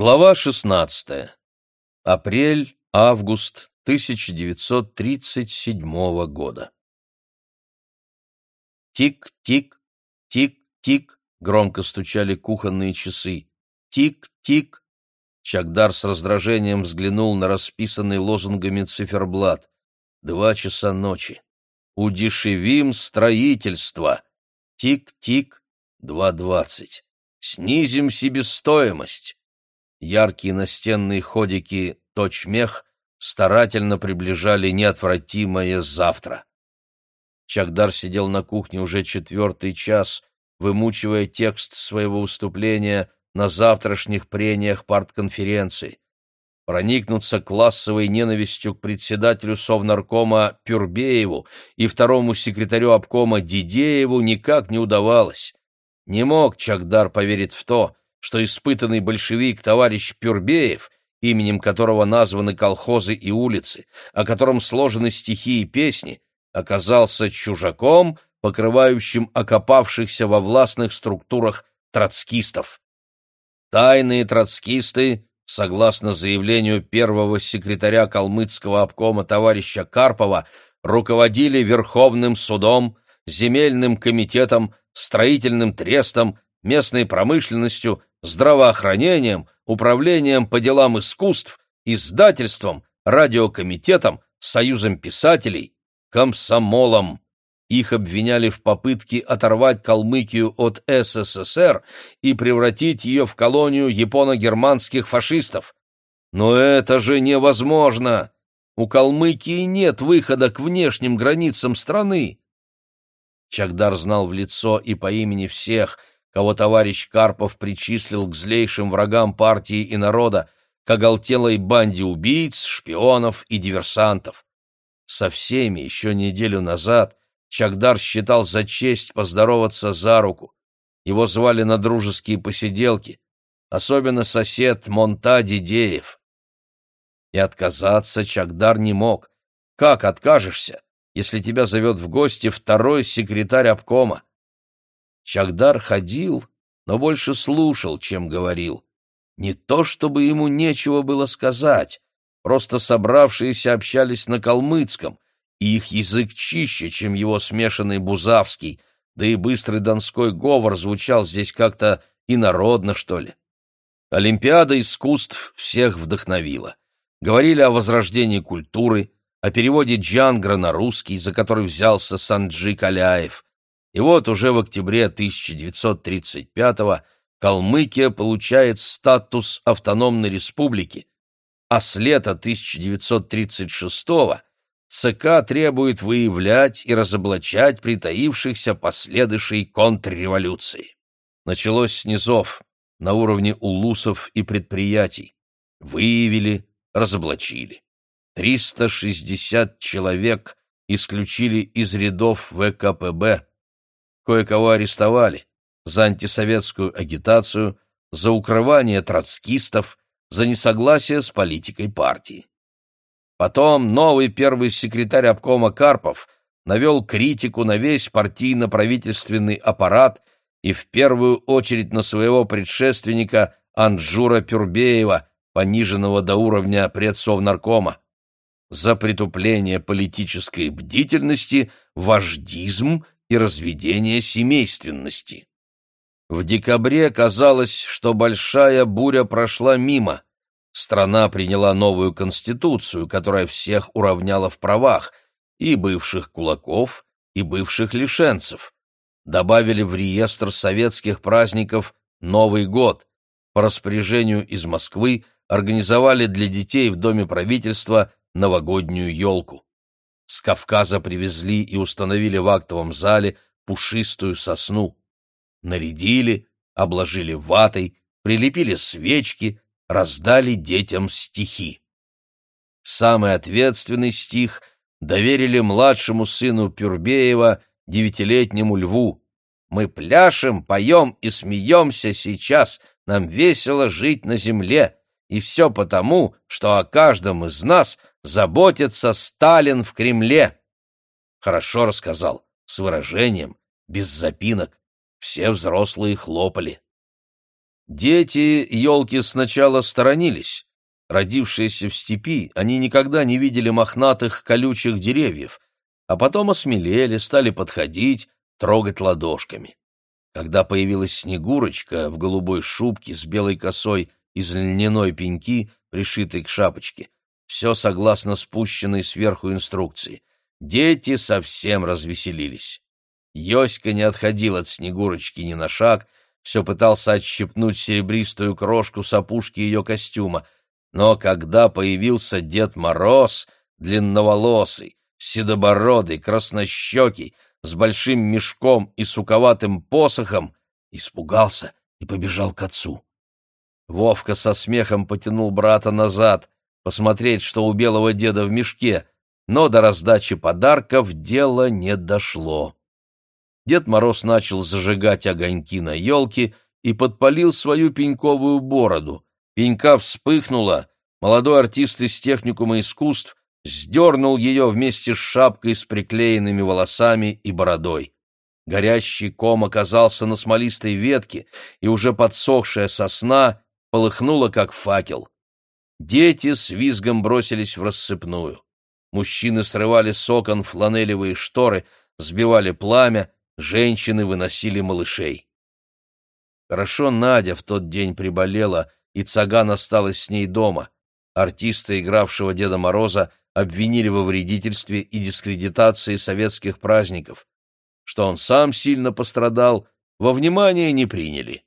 Глава 16. Апрель-август 1937 года. Тик-тик, тик-тик, громко стучали кухонные часы. Тик-тик. Чагдар с раздражением взглянул на расписанный лозунгами циферблат. Два часа ночи. Удешевим строительство. Тик-тик, два двадцать. Снизим себестоимость. Яркие настенные ходики точмех старательно приближали неотвратимое завтра. Чагдар сидел на кухне уже четвертый час, вымучивая текст своего выступления на завтрашних прениях партконференции. Проникнуться классовой ненавистью к председателю Совнаркома Пюрбееву и второму секретарю обкома Дидееву никак не удавалось. Не мог Чагдар поверить в то, что испытанный большевик товарищ Пюрбеев, именем которого названы колхозы и улицы, о котором сложены стихи и песни, оказался чужаком, покрывающим окопавшихся во властных структурах троцкистов. Тайные троцкисты, согласно заявлению первого секретаря калмыцкого обкома товарища Карпова, руководили Верховным судом, земельным комитетом, строительным трестом, местной промышленностью, здравоохранением, управлением по делам искусств, издательством, радиокомитетом, союзом писателей, комсомолом. Их обвиняли в попытке оторвать Калмыкию от СССР и превратить ее в колонию японо-германских фашистов. Но это же невозможно! У Калмыкии нет выхода к внешним границам страны. Чагдар знал в лицо и по имени всех, кого товарищ Карпов причислил к злейшим врагам партии и народа, к оголтелой банде убийц, шпионов и диверсантов. Со всеми еще неделю назад Чагдар считал за честь поздороваться за руку. Его звали на дружеские посиделки, особенно сосед Монта Дидеев. И отказаться Чагдар не мог. Как откажешься, если тебя зовет в гости второй секретарь обкома? Чагдар ходил, но больше слушал, чем говорил. Не то чтобы ему нечего было сказать, просто собравшиеся общались на калмыцком, и их язык чище, чем его смешанный бузавский, да и быстрый донской говор звучал здесь как-то инородно, что ли. Олимпиада искусств всех вдохновила. Говорили о возрождении культуры, о переводе Джангра на русский, за который взялся Санджи Каляев, и вот уже в октябре 1935-го Калмыкия получает статус автономной республики, а с лета 1936-го ЦК требует выявлять и разоблачать притаившихся последующей контрреволюции. Началось с низов, на уровне улусов и предприятий. Выявили, разоблачили. 360 человек исключили из рядов ВКПБ, Кое-кого арестовали за антисоветскую агитацию, за укрывание троцкистов, за несогласие с политикой партии. Потом новый первый секретарь обкома Карпов навел критику на весь партийно-правительственный аппарат и в первую очередь на своего предшественника Анджура Пюрбеева, пониженного до уровня предсовнаркома. За притупление политической бдительности, вождизм и разведение семейственности. В декабре казалось, что большая буря прошла мимо. Страна приняла новую конституцию, которая всех уравняла в правах, и бывших кулаков, и бывших лишенцев. Добавили в реестр советских праздников Новый год. По распоряжению из Москвы организовали для детей в Доме правительства новогоднюю елку. С Кавказа привезли и установили в актовом зале пушистую сосну. Нарядили, обложили ватой, прилепили свечки, раздали детям стихи. Самый ответственный стих доверили младшему сыну Пюрбеева, девятилетнему льву. «Мы пляшем, поем и смеемся сейчас, нам весело жить на земле, и все потому, что о каждом из нас заботится Сталин в Кремле. Хорошо рассказал, с выражением, без запинок. Все взрослые хлопали. Дети елки сначала сторонились. Родившиеся в степи, они никогда не видели мохнатых колючих деревьев, а потом осмелели, стали подходить, трогать ладошками. Когда появилась Снегурочка в голубой шубке с белой косой из льняной пеньки, пришитой к шапочке, все согласно спущенной сверху инструкции. Дети совсем развеселились. Йоська не отходил от Снегурочки ни на шаг, все пытался отщипнуть серебристую крошку с опушки ее костюма. Но когда появился Дед Мороз, длинноволосый, седобородый, краснощекий, с большим мешком и суковатым посохом, испугался и побежал к отцу. Вовка со смехом потянул брата назад, посмотреть, что у белого деда в мешке, но до раздачи подарков дело не дошло. Дед Мороз начал зажигать огоньки на елке и подпалил свою пеньковую бороду. Пенька вспыхнула, молодой артист из техникума искусств сдернул ее вместе с шапкой с приклеенными волосами и бородой. Горящий ком оказался на смолистой ветке, и уже подсохшая сосна полыхнула, как факел. Дети с визгом бросились в рассыпную. Мужчины срывали с окон фланелевые шторы, сбивали пламя, женщины выносили малышей. Хорошо Надя в тот день приболела, и Цаган осталась с ней дома. Артиста, игравшего Деда Мороза, обвинили во вредительстве и дискредитации советских праздников. Что он сам сильно пострадал, во внимание не приняли.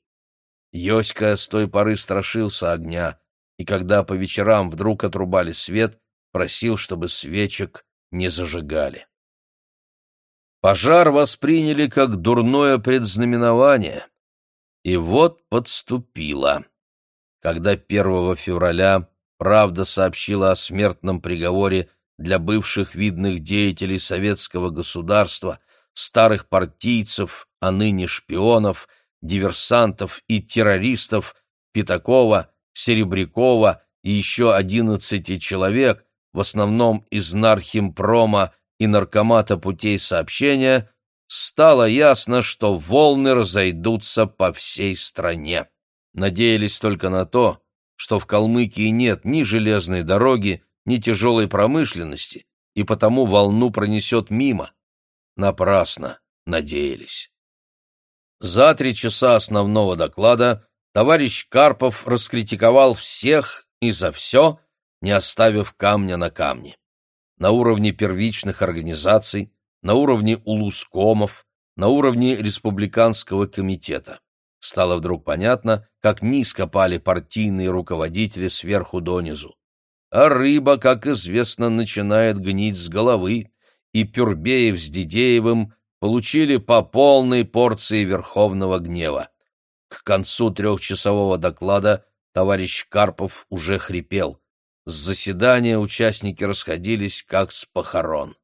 Йоська с той поры страшился огня, и когда по вечерам вдруг отрубали свет, просил, чтобы свечек не зажигали. Пожар восприняли как дурное предзнаменование. И вот подступило. Когда 1 февраля правда сообщила о смертном приговоре для бывших видных деятелей советского государства, старых партийцев, а ныне шпионов, диверсантов и террористов Пятакова, Серебрякова и еще одиннадцати человек, в основном из Нархимпрома и Наркомата путей сообщения, стало ясно, что волны разойдутся по всей стране. Надеялись только на то, что в Калмыкии нет ни железной дороги, ни тяжелой промышленности, и потому волну пронесет мимо. Напрасно надеялись. За три часа основного доклада товарищ Карпов раскритиковал всех и за все, не оставив камня на камне на уровне первичных организаций, на уровне улускомов, на уровне республиканского комитета. Стало вдруг понятно, как низко пали партийные руководители сверху донизу. А рыба, как известно, начинает гнить с головы, и Пюрбеев с Дидеевым получили по полной порции верховного гнева. К концу трехчасового доклада товарищ Карпов уже хрипел. С заседания участники расходились как с похорон.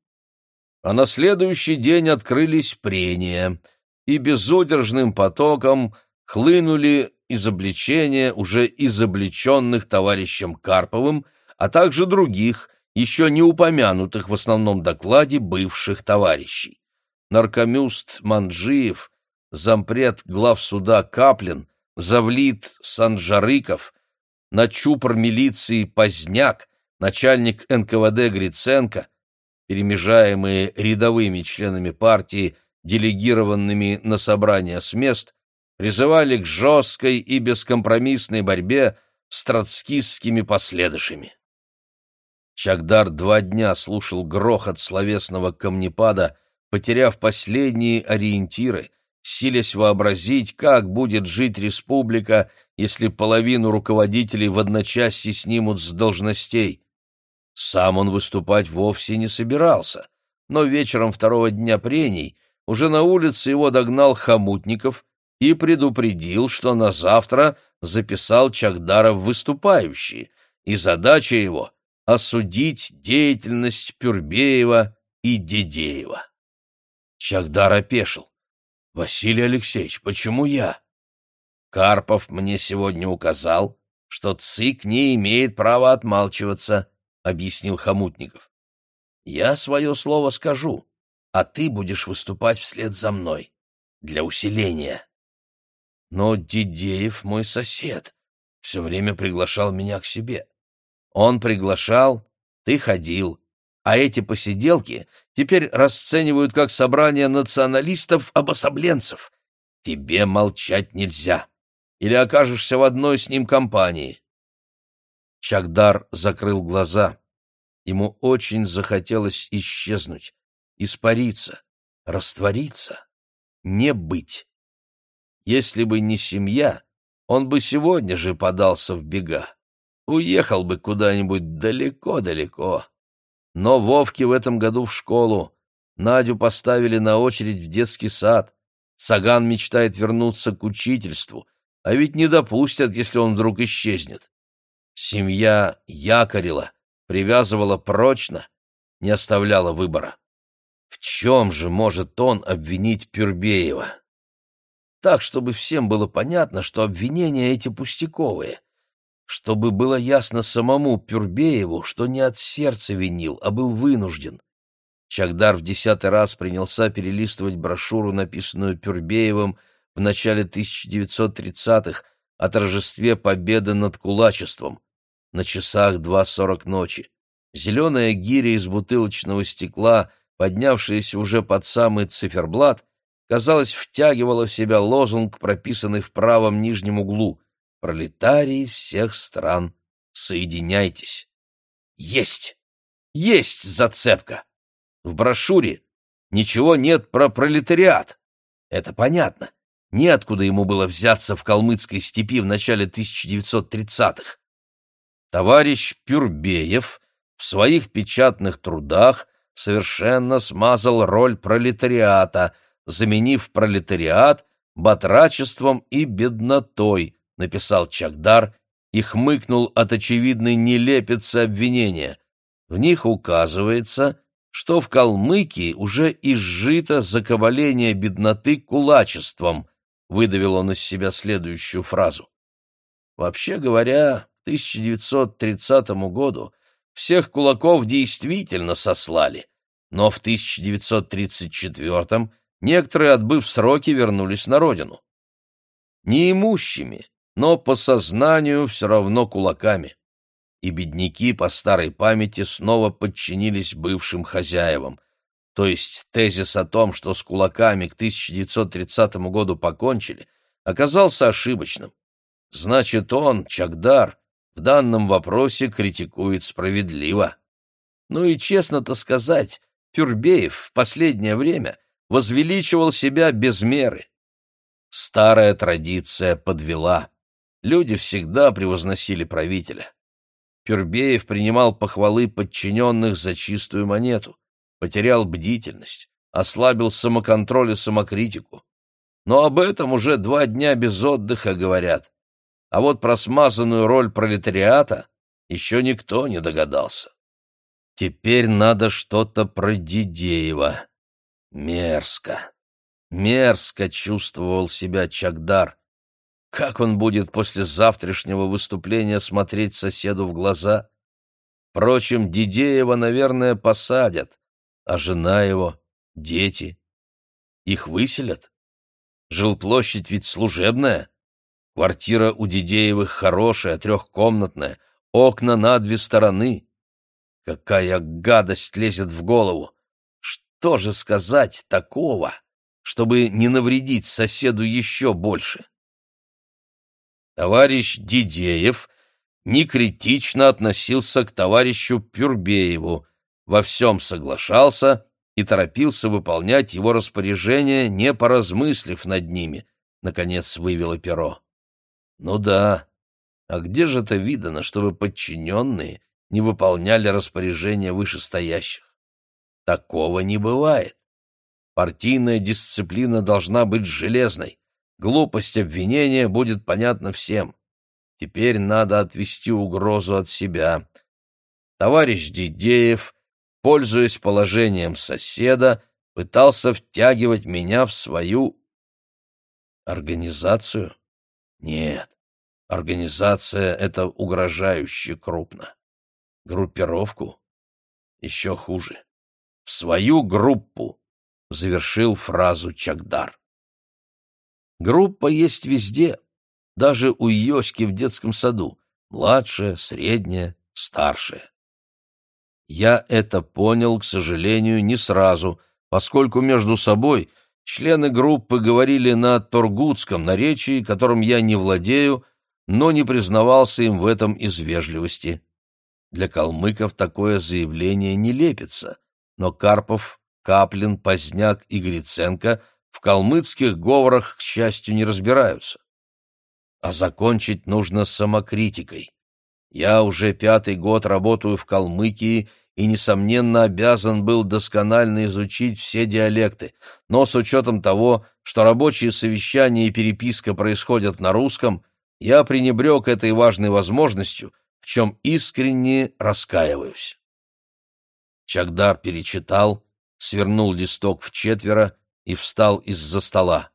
А на следующий день открылись прения, и безудержным потоком хлынули изобличения уже изобличенных товарищем Карповым, а также других, еще не упомянутых в основном докладе бывших товарищей. Наркомюст Манджиев, зампред главсуда Каплин, завлит Санджарыков, на чупор милиции Поздняк, начальник НКВД Гриценко, перемежаемые рядовыми членами партии, делегированными на собрания с мест, призывали к жесткой и бескомпромиссной борьбе с троцкистскими последующими. Чагдар два дня слушал грохот словесного камнепада, потеряв последние ориентиры, силясь вообразить, как будет жить республика, если половину руководителей в одночасье снимут с должностей. Сам он выступать вовсе не собирался, но вечером второго дня прений уже на улице его догнал Хомутников и предупредил, что на завтра записал Чагдара в выступающие, и задача его — осудить деятельность Пюрбеева и Дедеева. Чагдар опешил. «Василий Алексеевич, почему я?» «Карпов мне сегодня указал, что ЦИК не имеет права отмалчиваться», — объяснил Хомутников. «Я свое слово скажу, а ты будешь выступать вслед за мной. Для усиления». Но Дидеев мой сосед, все время приглашал меня к себе. Он приглашал, ты ходил, а эти посиделки теперь расценивают как собрание националистов-обособленцев. Тебе молчать нельзя. Или окажешься в одной с ним компании. Чагдар закрыл глаза. Ему очень захотелось исчезнуть, испариться, раствориться, не быть. Если бы не семья, он бы сегодня же подался в бега. Уехал бы куда-нибудь далеко-далеко. Но Вовке в этом году в школу, Надю поставили на очередь в детский сад. Саган мечтает вернуться к учительству, а ведь не допустят, если он вдруг исчезнет. Семья якорила, привязывала прочно, не оставляла выбора. В чем же может он обвинить Пюрбеева? Так, чтобы всем было понятно, что обвинения эти пустяковые. Чтобы было ясно самому Пюрбееву, что не от сердца винил, а был вынужден. Чагдар в десятый раз принялся перелистывать брошюру, написанную Пюрбеевым в начале 1930-х о торжестве победы над кулачеством. На часах два сорок ночи. Зеленая гиря из бутылочного стекла — поднявшаяся уже под самый циферблат, казалось, втягивала в себя лозунг, прописанный в правом нижнем углу «Пролетарии всех стран, соединяйтесь». Есть! Есть зацепка! В брошюре ничего нет про пролетариат. Это понятно. Неоткуда ему было взяться в калмыцкой степи в начале 1930-х. Товарищ Пюрбеев в своих печатных трудах совершенно смазал роль пролетариата, заменив пролетариат батрачеством и беднотой, написал Чагдар и хмыкнул от очевидной нелепицы обвинения. В них указывается, что в Калмыкии уже изжито закабаление бедноты кулачеством, выдавил он из себя следующую фразу. Вообще говоря, к 1930 году всех кулаков действительно сослали, но в 1934-м некоторые, отбыв сроки, вернулись на родину. Неимущими, но по сознанию все равно кулаками. И бедняки по старой памяти снова подчинились бывшим хозяевам. То есть тезис о том, что с кулаками к 1930 году покончили, оказался ошибочным. Значит, он, Чагдар, в данном вопросе критикует справедливо. Ну и честно-то сказать, Пюрбеев в последнее время возвеличивал себя без меры. Старая традиция подвела. Люди всегда превозносили правителя. Пюрбеев принимал похвалы подчиненных за чистую монету, потерял бдительность, ослабил самоконтроль и самокритику. Но об этом уже два дня без отдыха говорят а вот про смазанную роль пролетариата еще никто не догадался. Теперь надо что-то про Дидеева. Мерзко, мерзко чувствовал себя Чагдар. Как он будет после завтрашнего выступления смотреть соседу в глаза? Впрочем, Дидеева, наверное, посадят, а жена его, дети. Их выселят? Жилплощадь ведь служебная. Квартира у Дидеевых хорошая, трехкомнатная, окна на две стороны. Какая гадость лезет в голову! Что же сказать такого, чтобы не навредить соседу еще больше? Товарищ Дидеев некритично относился к товарищу Пюрбееву, во всем соглашался и торопился выполнять его распоряжения, не поразмыслив над ними, наконец вывело перо. Ну да. А где же это видано, чтобы подчиненные не выполняли распоряжения вышестоящих? Такого не бывает. Партийная дисциплина должна быть железной. Глупость обвинения будет понятна всем. Теперь надо отвести угрозу от себя. Товарищ Дидеев, пользуясь положением соседа, пытался втягивать меня в свою организацию. Нет, организация — это угрожающе крупно. Группировку? Еще хуже. В свою группу завершил фразу Чагдар. Группа есть везде, даже у Йоськи в детском саду. Младшая, средняя, старшая. Я это понял, к сожалению, не сразу, поскольку между собой члены группы говорили на торгутском наречии, которым я не владею, но не признавался им в этом из вежливости. Для калмыков такое заявление не лепится, но Карпов, Каплин, Поздняк и Гриценко в калмыцких говорах, к счастью, не разбираются. А закончить нужно самокритикой. Я уже пятый год работаю в Калмыкии и, несомненно, обязан был досконально изучить все диалекты, но с учетом того, что рабочие совещания и переписка происходят на русском, я пренебрег этой важной возможностью, в чем искренне раскаиваюсь. Чагдар перечитал, свернул листок в четверо и встал из-за стола.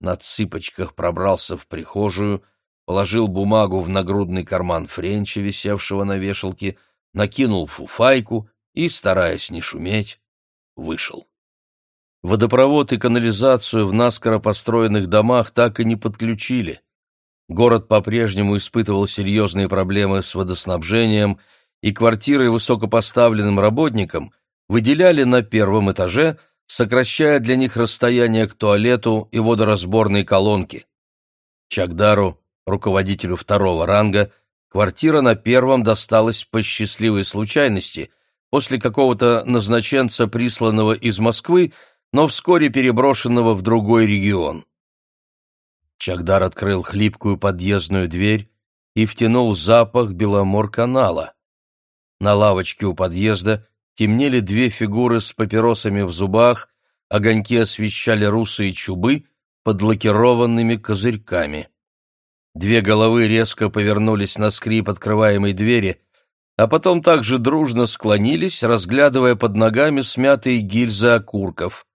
На цыпочках пробрался в прихожую, положил бумагу в нагрудный карман Френча, висевшего на вешалке, накинул фуфайку и, стараясь не шуметь, вышел. Водопровод и канализацию в наскоро построенных домах так и не подключили. Город по-прежнему испытывал серьезные проблемы с водоснабжением, и квартиры высокопоставленным работникам выделяли на первом этаже, сокращая для них расстояние к туалету и водоразборной колонке. Чагдару, руководителю второго ранга, квартира на первом досталась по счастливой случайности после какого-то назначенца, присланного из Москвы, но вскоре переброшенного в другой регион. Чагдар открыл хлипкую подъездную дверь и втянул запах Беломор-канала. На лавочке у подъезда темнели две фигуры с папиросами в зубах, огоньки освещали русые чубы под лакированными козырьками. Две головы резко повернулись на скрип открываемой двери, а потом также дружно склонились, разглядывая под ногами смятые гильзы окурков.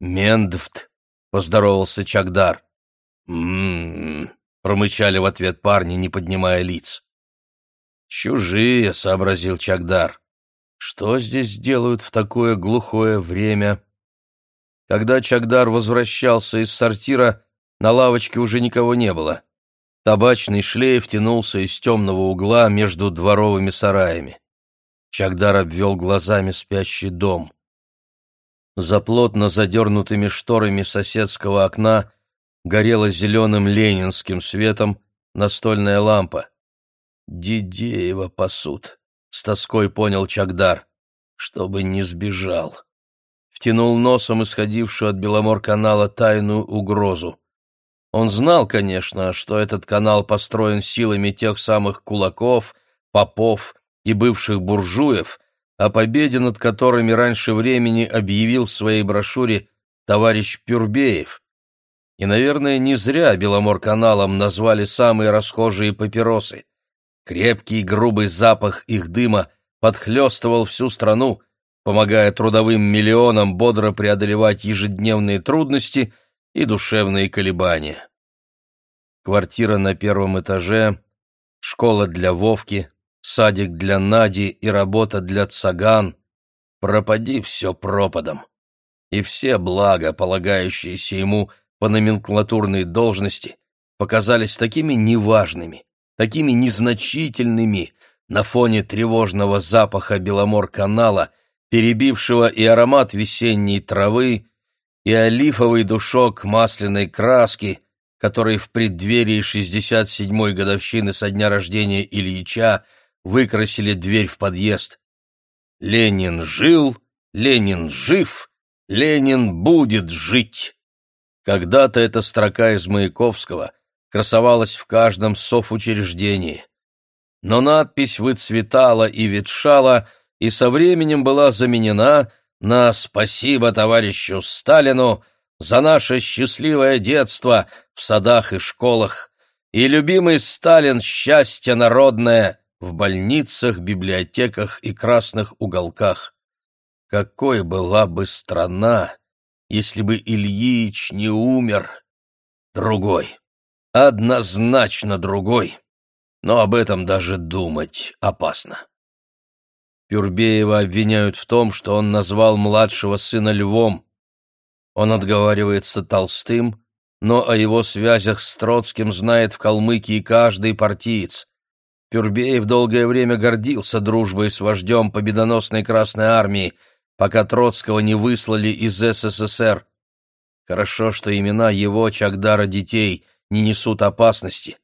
«Мендвт», — поздоровался Чагдар. «М-м-м», промычали в ответ парни, не поднимая лиц. «Чужие», — сообразил Чагдар. «Что здесь делают в такое глухое время?» Когда Чагдар возвращался из сортира, на лавочке уже никого не было. Табачный шлейф тянулся из темного угла между дворовыми сараями. Чагдар обвел глазами спящий дом. За плотно задернутыми шторами соседского окна горела зеленым ленинским светом настольная лампа. «Дидеева пасут», — с тоской понял Чагдар, — «чтобы не сбежал». Втянул носом исходившую от Беломор-канала тайную угрозу. Он знал, конечно, что этот канал построен силами тех самых кулаков, попов и бывших буржуев, о победе над которыми раньше времени объявил в своей брошюре товарищ Пюрбеев, и, наверное, не зря Беломор-каналом назвали самые расхожие папиросы. Крепкий грубый запах их дыма подхлестывал всю страну, помогая трудовым миллионам бодро преодолевать ежедневные трудности и душевные колебания. Квартира на первом этаже, школа для Вовки, садик для Нади и работа для Цаган. Пропади все пропадом. И все блага, полагающиеся ему по номенклатурной должности показались такими неважными, такими незначительными на фоне тревожного запаха Беломор-канала, перебившего и аромат весенней травы, и олифовый душок масляной краски, который в преддверии 67-й годовщины со дня рождения Ильича выкрасили дверь в подъезд. «Ленин жил, Ленин жив, Ленин будет жить». Когда-то эта строка из Маяковского красовалась в каждом софучреждении. Но надпись выцветала и ветшала, и со временем была заменена на «Спасибо товарищу Сталину за наше счастливое детство в садах и школах» и любимый Сталин счастье народное в больницах, библиотеках и красных уголках. Какой была бы страна, если бы Ильич не умер. Другой. Однозначно другой. Но об этом даже думать опасно. Пюрбеева обвиняют в том, что он назвал младшего сына львом. Он отговаривается Толстым, но о его связях с Троцким знает в Калмыкии каждый партиец. Пюрбеев долгое время гордился дружбой с вождем победоносной Красной Армии, пока Троцкого не выслали из СССР. Хорошо, что имена его, Чагдара детей, не несут опасности.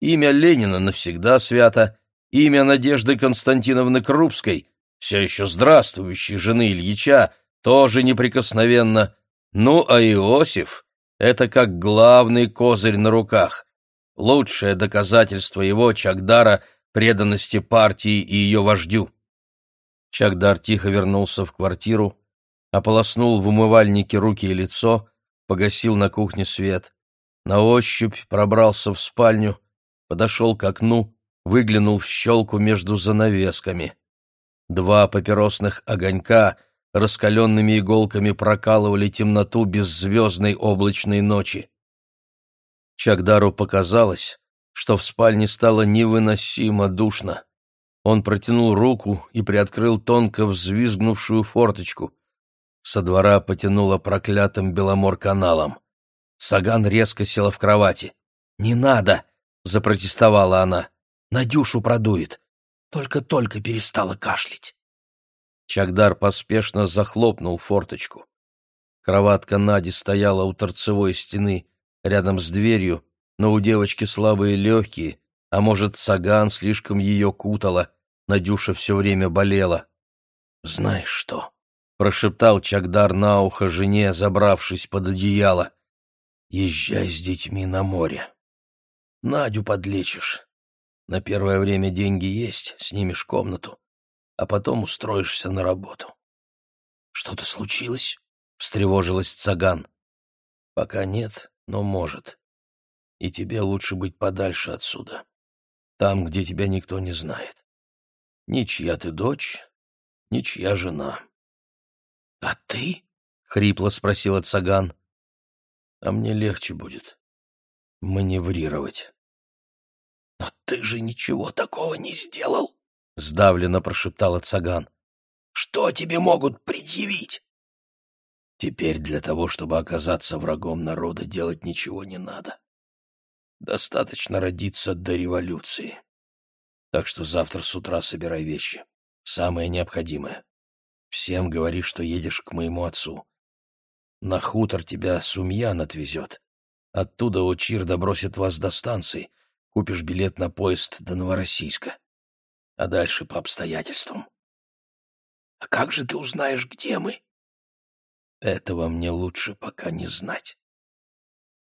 Имя Ленина навсегда свято, имя Надежды Константиновны Крупской, все еще здравствующей жены Ильича, тоже неприкосновенно. Ну, а Иосиф — это как главный козырь на руках лучшее доказательство его, Чагдара, преданности партии и ее вождю. Чагдар тихо вернулся в квартиру, ополоснул в умывальнике руки и лицо, погасил на кухне свет. На ощупь пробрался в спальню, подошел к окну, выглянул в щелку между занавесками. Два папиросных огонька раскаленными иголками прокалывали темноту беззвездной облачной ночи. Чагдару показалось, что в спальне стало невыносимо душно. Он протянул руку и приоткрыл тонко взвизгнувшую форточку. Со двора потянуло проклятым Беломор-каналом. Саган резко села в кровати. «Не надо!» — запротестовала она. «Надюшу продует. Только-только перестала кашлять». Чагдар поспешно захлопнул форточку. Кроватка Нади стояла у торцевой стены, рядом с дверью, но у девочки слабые легкие, а может, саган слишком ее кутала, Надюша все время болела. «Знаешь что?» — прошептал Чагдар на ухо жене, забравшись под одеяло. «Езжай с детьми на море. Надю подлечишь. На первое время деньги есть, снимешь комнату, а потом устроишься на работу». «Что-то случилось?» — встревожилась Цаган. «Пока нет, но может. И тебе лучше быть подальше отсюда, там, где тебя никто не знает. Ничья ты дочь, ничья жена. — А ты? — хрипло спросила Цаган. — А мне легче будет маневрировать. — Но ты же ничего такого не сделал, — сдавленно прошептала Цаган. — Что тебе могут предъявить? Теперь для того, чтобы оказаться врагом народа, делать ничего не надо. Достаточно родиться до революции. Так что завтра с утра собирай вещи. Самое необходимое. Всем говори, что едешь к моему отцу. На хутор тебя Сумьян отвезет. Оттуда Учир добросит вас до станции. Купишь билет на поезд до Новороссийска. А дальше по обстоятельствам. — А как же ты узнаешь, где мы? Этого мне лучше пока не знать.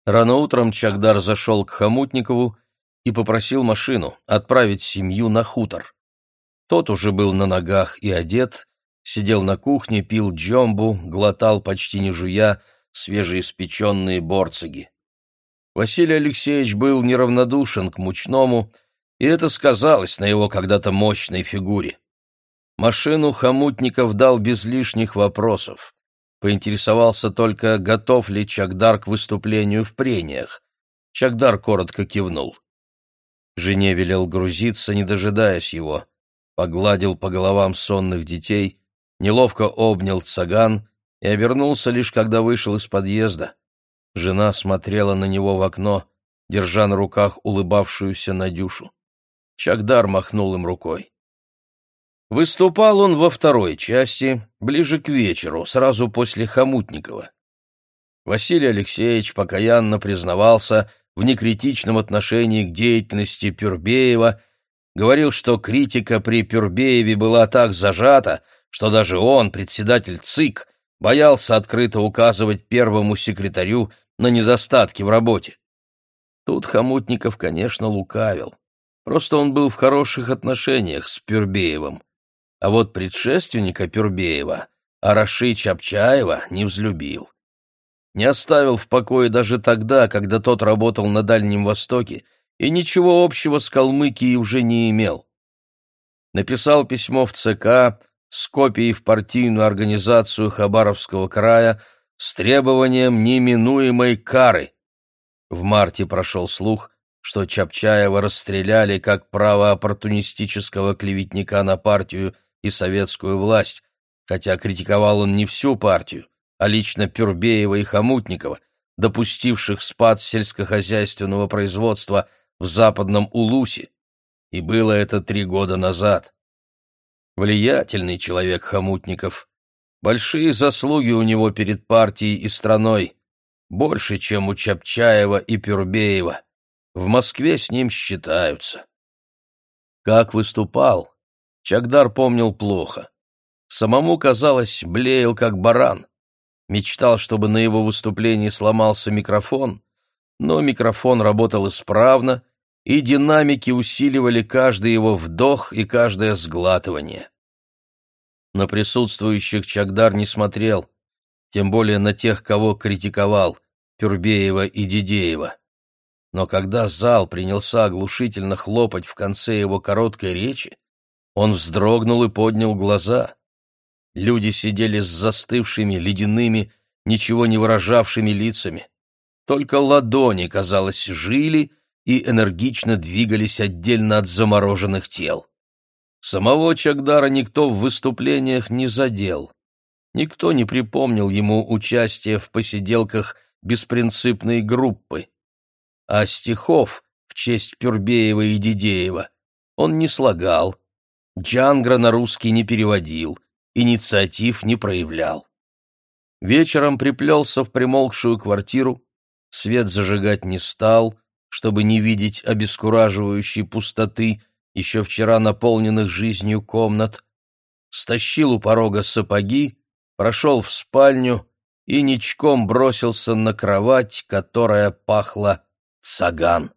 Рано утром Чагдар зашел к Хомутникову и попросил машину отправить семью на хутор. Тот уже был на ногах и одет, сидел на кухне, пил джомбу, глотал почти не жуя свежеиспеченные борцыги. Василий Алексеевич был неравнодушен к мучному, и это сказалось на его когда-то мощной фигуре. Машину Хомутников дал без лишних вопросов. Поинтересовался только, готов ли Чагдар к выступлению в прениях. Чагдар коротко кивнул. Жене велел грузиться, не дожидаясь его. Погладил по головам сонных детей, неловко обнял цаган и обернулся лишь когда вышел из подъезда. Жена смотрела на него в окно, держа на руках улыбавшуюся Надюшу. Чагдар махнул им рукой. Выступал он во второй части, ближе к вечеру, сразу после Хомутникова. Василий Алексеевич покаянно признавался в некритичном отношении к деятельности Пюрбеева, говорил, что критика при Пюрбееве была так зажата, что даже он, председатель ЦИК, боялся открыто указывать первому секретарю на недостатки в работе. Тут Хомутников, конечно, лукавил. Просто он был в хороших отношениях с Пюрбеевым. А вот предшественника Пюрбеева, Араши Чапчаева, не взлюбил. Не оставил в покое даже тогда, когда тот работал на Дальнем Востоке и ничего общего с Калмыкией уже не имел. Написал письмо в ЦК с копией в партийную организацию Хабаровского края с требованием неминуемой кары. В марте прошел слух, что Чапчаева расстреляли как правооппортунистического клеветника на партию и советскую власть, хотя критиковал он не всю партию, а лично Пюрбеева и Хомутникова, допустивших спад сельскохозяйственного производства в западном Улусе. И было это три года назад. Влиятельный человек Хомутников. Большие заслуги у него перед партией и страной. Больше, чем у Чапчаева и Пюрбеева. В Москве с ним считаются. Как выступал, Чагдар помнил плохо. Самому, казалось, блеял как баран. Мечтал, чтобы на его выступлении сломался микрофон, но микрофон работал исправно, и динамики усиливали каждый его вдох и каждое сглатывание. На присутствующих Чагдар не смотрел, тем более на тех, кого критиковал, Пюрбеева и Дидеева. Но когда зал принялся оглушительно хлопать в конце его короткой речи, он вздрогнул и поднял глаза. Люди сидели с застывшими, ледяными, ничего не выражавшими лицами. Только ладони, казалось, жили и энергично двигались отдельно от замороженных тел. Самого Чагдара никто в выступлениях не задел. Никто не припомнил ему участие в посиделках беспринципной группы а стихов в честь Пюрбеева и Дидеева он не слагал, Джангра на русский не переводил, инициатив не проявлял. Вечером приплелся в примолкшую квартиру, свет зажигать не стал, чтобы не видеть обескураживающей пустоты, еще вчера наполненных жизнью комнат, стащил у порога сапоги, прошел в спальню и ничком бросился на кровать, которая пахла Саган.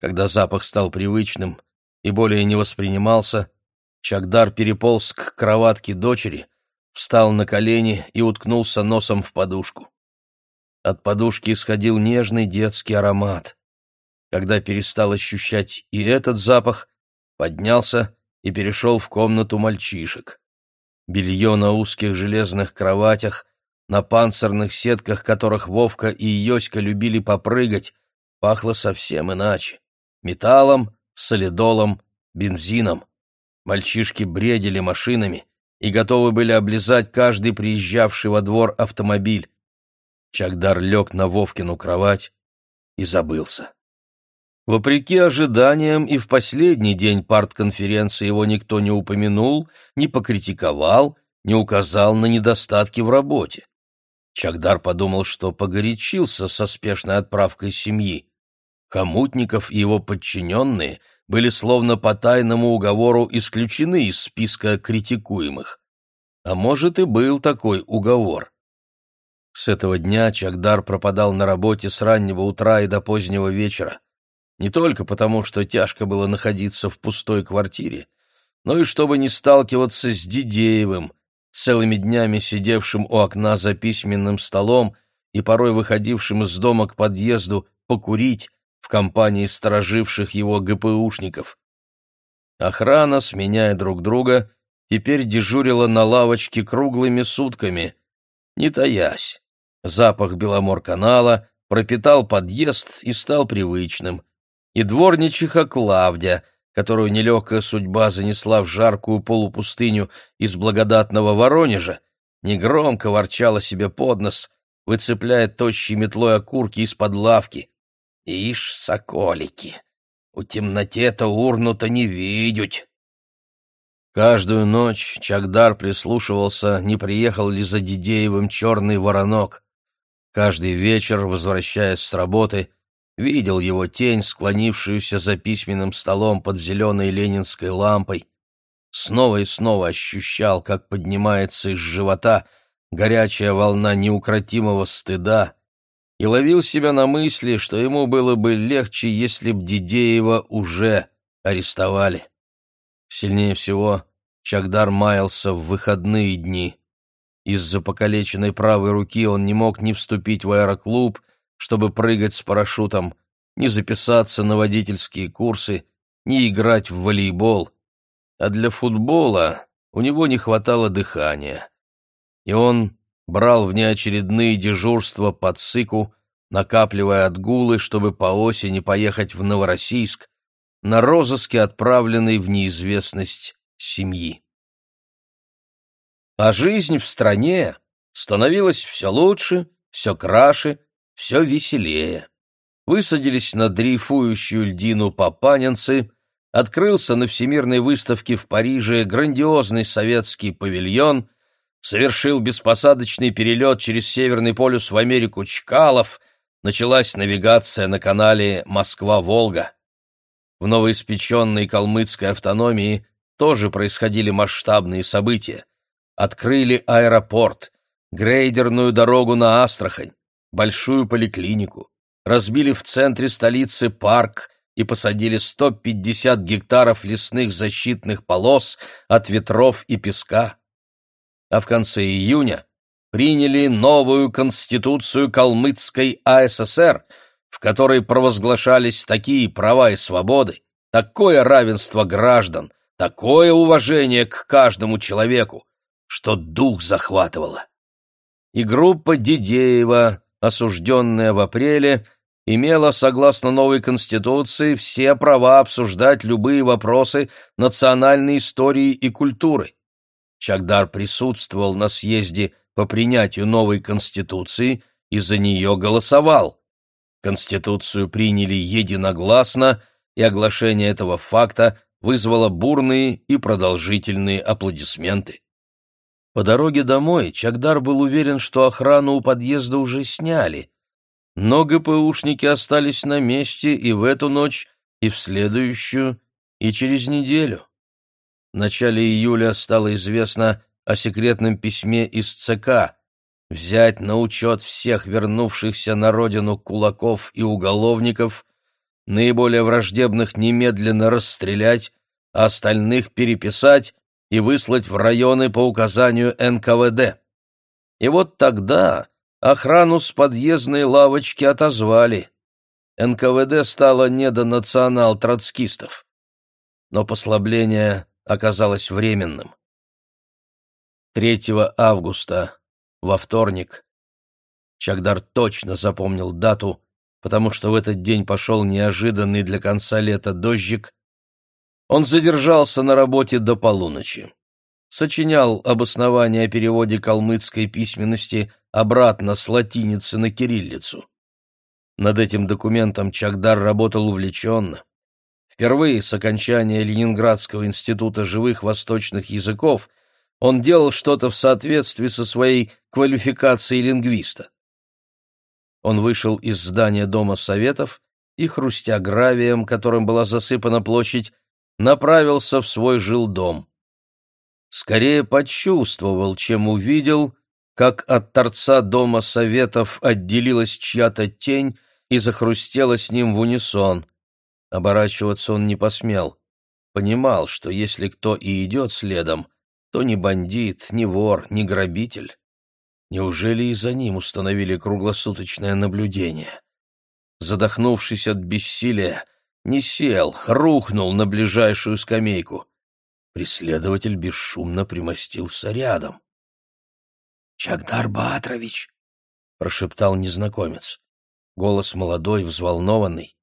Когда запах стал привычным и более не воспринимался, Чагдар переполз к кроватке дочери, встал на колени и уткнулся носом в подушку. От подушки исходил нежный детский аромат. Когда перестал ощущать и этот запах, поднялся и перешел в комнату мальчишек. Белье на узких железных кроватях, на панцирных сетках которых Вовка и Йоська любили попрыгать, пахло совсем иначе. Металлом, солидолом, бензином. Мальчишки бредили машинами и готовы были облизать каждый приезжавший во двор автомобиль. Чагдар лег на Вовкину кровать и забылся. Вопреки ожиданиям и в последний день партконференции его никто не упомянул, не покритиковал, не указал на недостатки в работе. Чагдар подумал, что погорячился со спешной отправкой семьи. Хомутников и его подчиненные были словно по тайному уговору исключены из списка критикуемых. А может, и был такой уговор. С этого дня Чагдар пропадал на работе с раннего утра и до позднего вечера. Не только потому, что тяжко было находиться в пустой квартире, но и чтобы не сталкиваться с Дидеевым, целыми днями сидевшим у окна за письменным столом и порой выходившим из дома к подъезду покурить в компании стороживших его ГПУшников. Охрана, сменяя друг друга, теперь дежурила на лавочке круглыми сутками, не таясь. Запах Беломор-канала пропитал подъезд и стал привычным. И дворничиха Клавдия — которую нелегкая судьба занесла в жаркую полупустыню из благодатного Воронежа, негромко ворчала себе под нос, выцепляя тощей метлой окурки из-под лавки. «Ишь, соколики! У темноте-то урну-то не видють!» Каждую ночь Чагдар прислушивался, не приехал ли за Дидеевым черный воронок. Каждый вечер, возвращаясь с работы, видел его тень, склонившуюся за письменным столом под зеленой ленинской лампой, снова и снова ощущал, как поднимается из живота горячая волна неукротимого стыда, и ловил себя на мысли, что ему было бы легче, если б Дидеева уже арестовали. Сильнее всего Чагдар маялся в выходные дни. Из-за покалеченной правой руки он не мог ни вступить в аэроклуб, чтобы прыгать с парашютом, не записаться на водительские курсы, не играть в волейбол. А для футбола у него не хватало дыхания. И он брал внеочередные дежурства под сыку, накапливая отгулы, чтобы по осени поехать в Новороссийск, на розыске отправленной в неизвестность семьи. А жизнь в стране становилась все лучше, все краше, все веселее. Высадились на дрейфующую льдину папанинцы, открылся на Всемирной выставке в Париже грандиозный советский павильон, совершил беспосадочный перелет через Северный полюс в Америку Чкалов, началась навигация на канале Москва-Волга. В новоиспеченной калмыцкой автономии тоже происходили масштабные события. Открыли аэропорт, грейдерную дорогу на Астрахань, большую поликлинику, разбили в центре столицы парк и посадили 150 гектаров лесных защитных полос от ветров и песка. А в конце июня приняли новую конституцию Калмыцкой АССР, в которой провозглашались такие права и свободы, такое равенство граждан, такое уважение к каждому человеку, что дух захватывало. И группа Дидеева, осужденная в апреле, имела, согласно новой Конституции, все права обсуждать любые вопросы национальной истории и культуры. Чагдар присутствовал на съезде по принятию новой Конституции и за нее голосовал. Конституцию приняли единогласно, и оглашение этого факта вызвало бурные и продолжительные аплодисменты. По дороге домой Чагдар был уверен, что охрану у подъезда уже сняли, но ГПУшники остались на месте и в эту ночь, и в следующую, и через неделю. В начале июля стало известно о секретном письме из ЦК взять на учет всех вернувшихся на родину кулаков и уголовников, наиболее враждебных немедленно расстрелять, а остальных переписать и выслать в районы по указанию НКВД. И вот тогда охрану с подъездной лавочки отозвали. НКВД стало не до национал-троцкистов. Но послабление оказалось временным. 3 августа, во вторник, Чагдар точно запомнил дату, потому что в этот день пошел неожиданный для конца лета дождик, он задержался на работе до полуночи. Сочинял обоснование о переводе калмыцкой письменности обратно с латиницы на кириллицу. Над этим документом Чагдар работал увлеченно. Впервые с окончания Ленинградского института живых восточных языков он делал что-то в соответствии со своей квалификацией лингвиста. Он вышел из здания Дома Советов и, хрустя гравием, которым была засыпана площадь, направился в свой жилдом. Скорее почувствовал, чем увидел, как от торца Дома Советов отделилась чья-то тень и захрустела с ним в унисон. Оборачиваться он не посмел. Понимал, что если кто и идет следом, то не бандит, не вор, не грабитель. Неужели и за ним установили круглосуточное наблюдение? Задохнувшись от бессилия, не сел, рухнул на ближайшую скамейку. Преследователь бесшумно примостился рядом. «Чагдар Батрович!» — прошептал незнакомец. Голос молодой, взволнованный.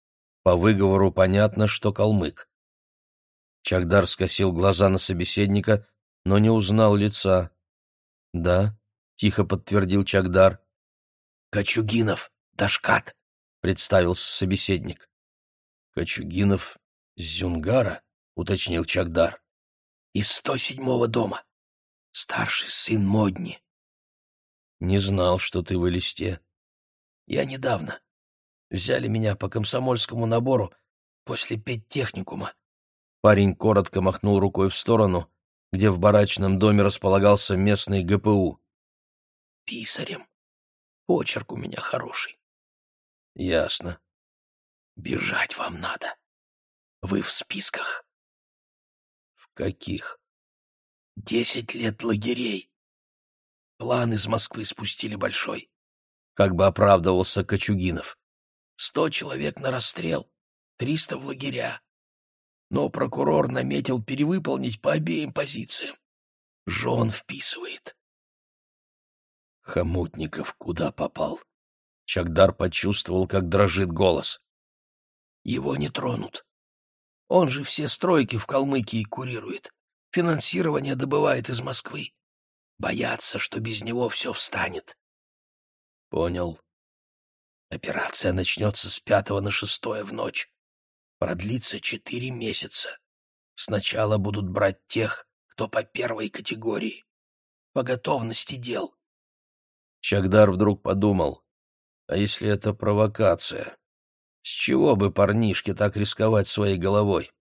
По выговору понятно, что калмык. Чагдар скосил глаза на собеседника, но не узнал лица. «Да», — тихо подтвердил Чагдар. «Кочугинов, Дашкат», — представился собеседник. «Кочугинов Зюнгара?» — уточнил Чагдар. «Из сто седьмого дома. Старший сын Модни». «Не знал, что ты в листе». «Я недавно. Взяли меня по комсомольскому набору после педтехникума». Парень коротко махнул рукой в сторону, где в барачном доме располагался местный ГПУ. «Писарем. Почерк у меня хороший». «Ясно. Бежать вам надо. Вы в списках. В каких? Десять лет лагерей. План из Москвы спустили большой. Как бы оправдывался Кочугинов. Сто человек на расстрел, триста в лагеря. Но прокурор наметил перевыполнить по обеим позициям. Жон вписывает. Хомутников куда попал? Чагдар почувствовал, как дрожит голос. Его не тронут. Он же все стройки в Калмыкии курирует. Финансирование добывает из Москвы. Боятся, что без него все встанет. Понял. Операция начнется с пятого на шестое в ночь. Продлится четыре месяца. Сначала будут брать тех, кто по первой категории. По готовности дел. Чагдар вдруг подумал, а если это провокация? С чего бы парнишке так рисковать своей головой?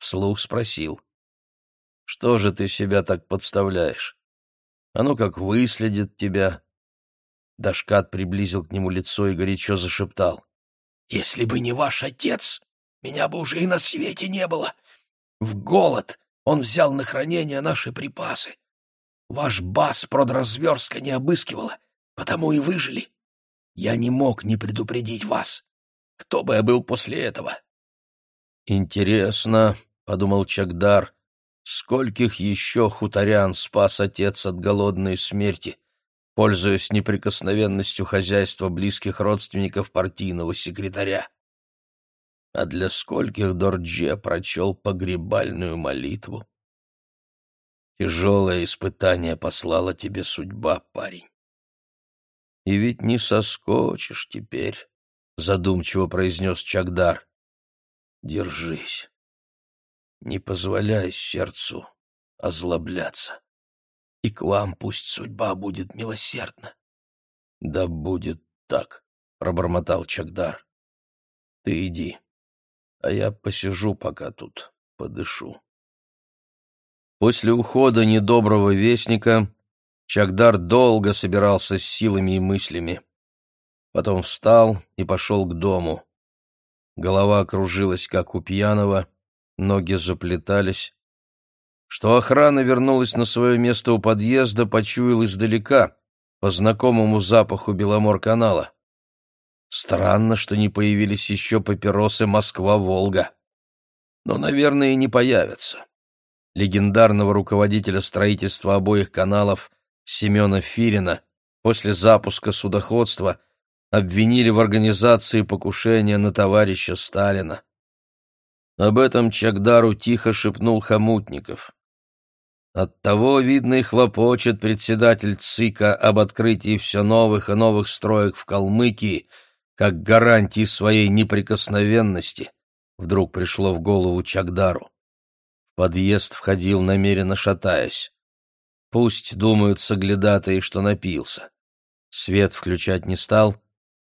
Вслух спросил. Что же ты себя так подставляешь? А ну как выследит тебя. Дашкат приблизил к нему лицо и горячо зашептал. «Если бы не ваш отец, меня бы уже и на свете не было. В голод он взял на хранение наши припасы. Ваш бас продразверстка не обыскивала, потому и выжили. Я не мог не предупредить вас. Кто бы я был после этого?» «Интересно», — подумал Чагдар, — «скольких еще хуторян спас отец от голодной смерти, пользуясь неприкосновенностью хозяйства близких родственников партийного секретаря? А для скольких Дордже прочел погребальную молитву? Тяжелое испытание послала тебе судьба, парень. И ведь не соскочишь теперь, — задумчиво произнес Чагдар. Держись. Не позволяй сердцу озлобляться. И к вам пусть судьба будет милосердна. Да будет так, — пробормотал Чагдар. Ты иди, а я посижу пока тут, подышу. После ухода недоброго вестника Чагдар долго собирался с силами и мыслями. Потом встал и пошел к дому. Голова кружилась, как у пьяного, ноги заплетались. Что охрана вернулась на свое место у подъезда, почуял издалека, по знакомому запаху Беломор-канала. Странно, что не появились еще папиросы Москва-Волга. Но, наверное, и не появятся. Легендарного руководителя строительства обоих каналов – Семена Фирина после запуска судоходства обвинили в организации покушения на товарища Сталина. Об этом Чагдару тихо шепнул Хомутников. Оттого, видно, и хлопочет председатель ЦИКа об открытии все новых и новых строек в Калмыкии, как гарантии своей неприкосновенности, вдруг пришло в голову Чагдару. Подъезд входил, намеренно шатаясь. Пусть думают соглядатые, что напился. Свет включать не стал,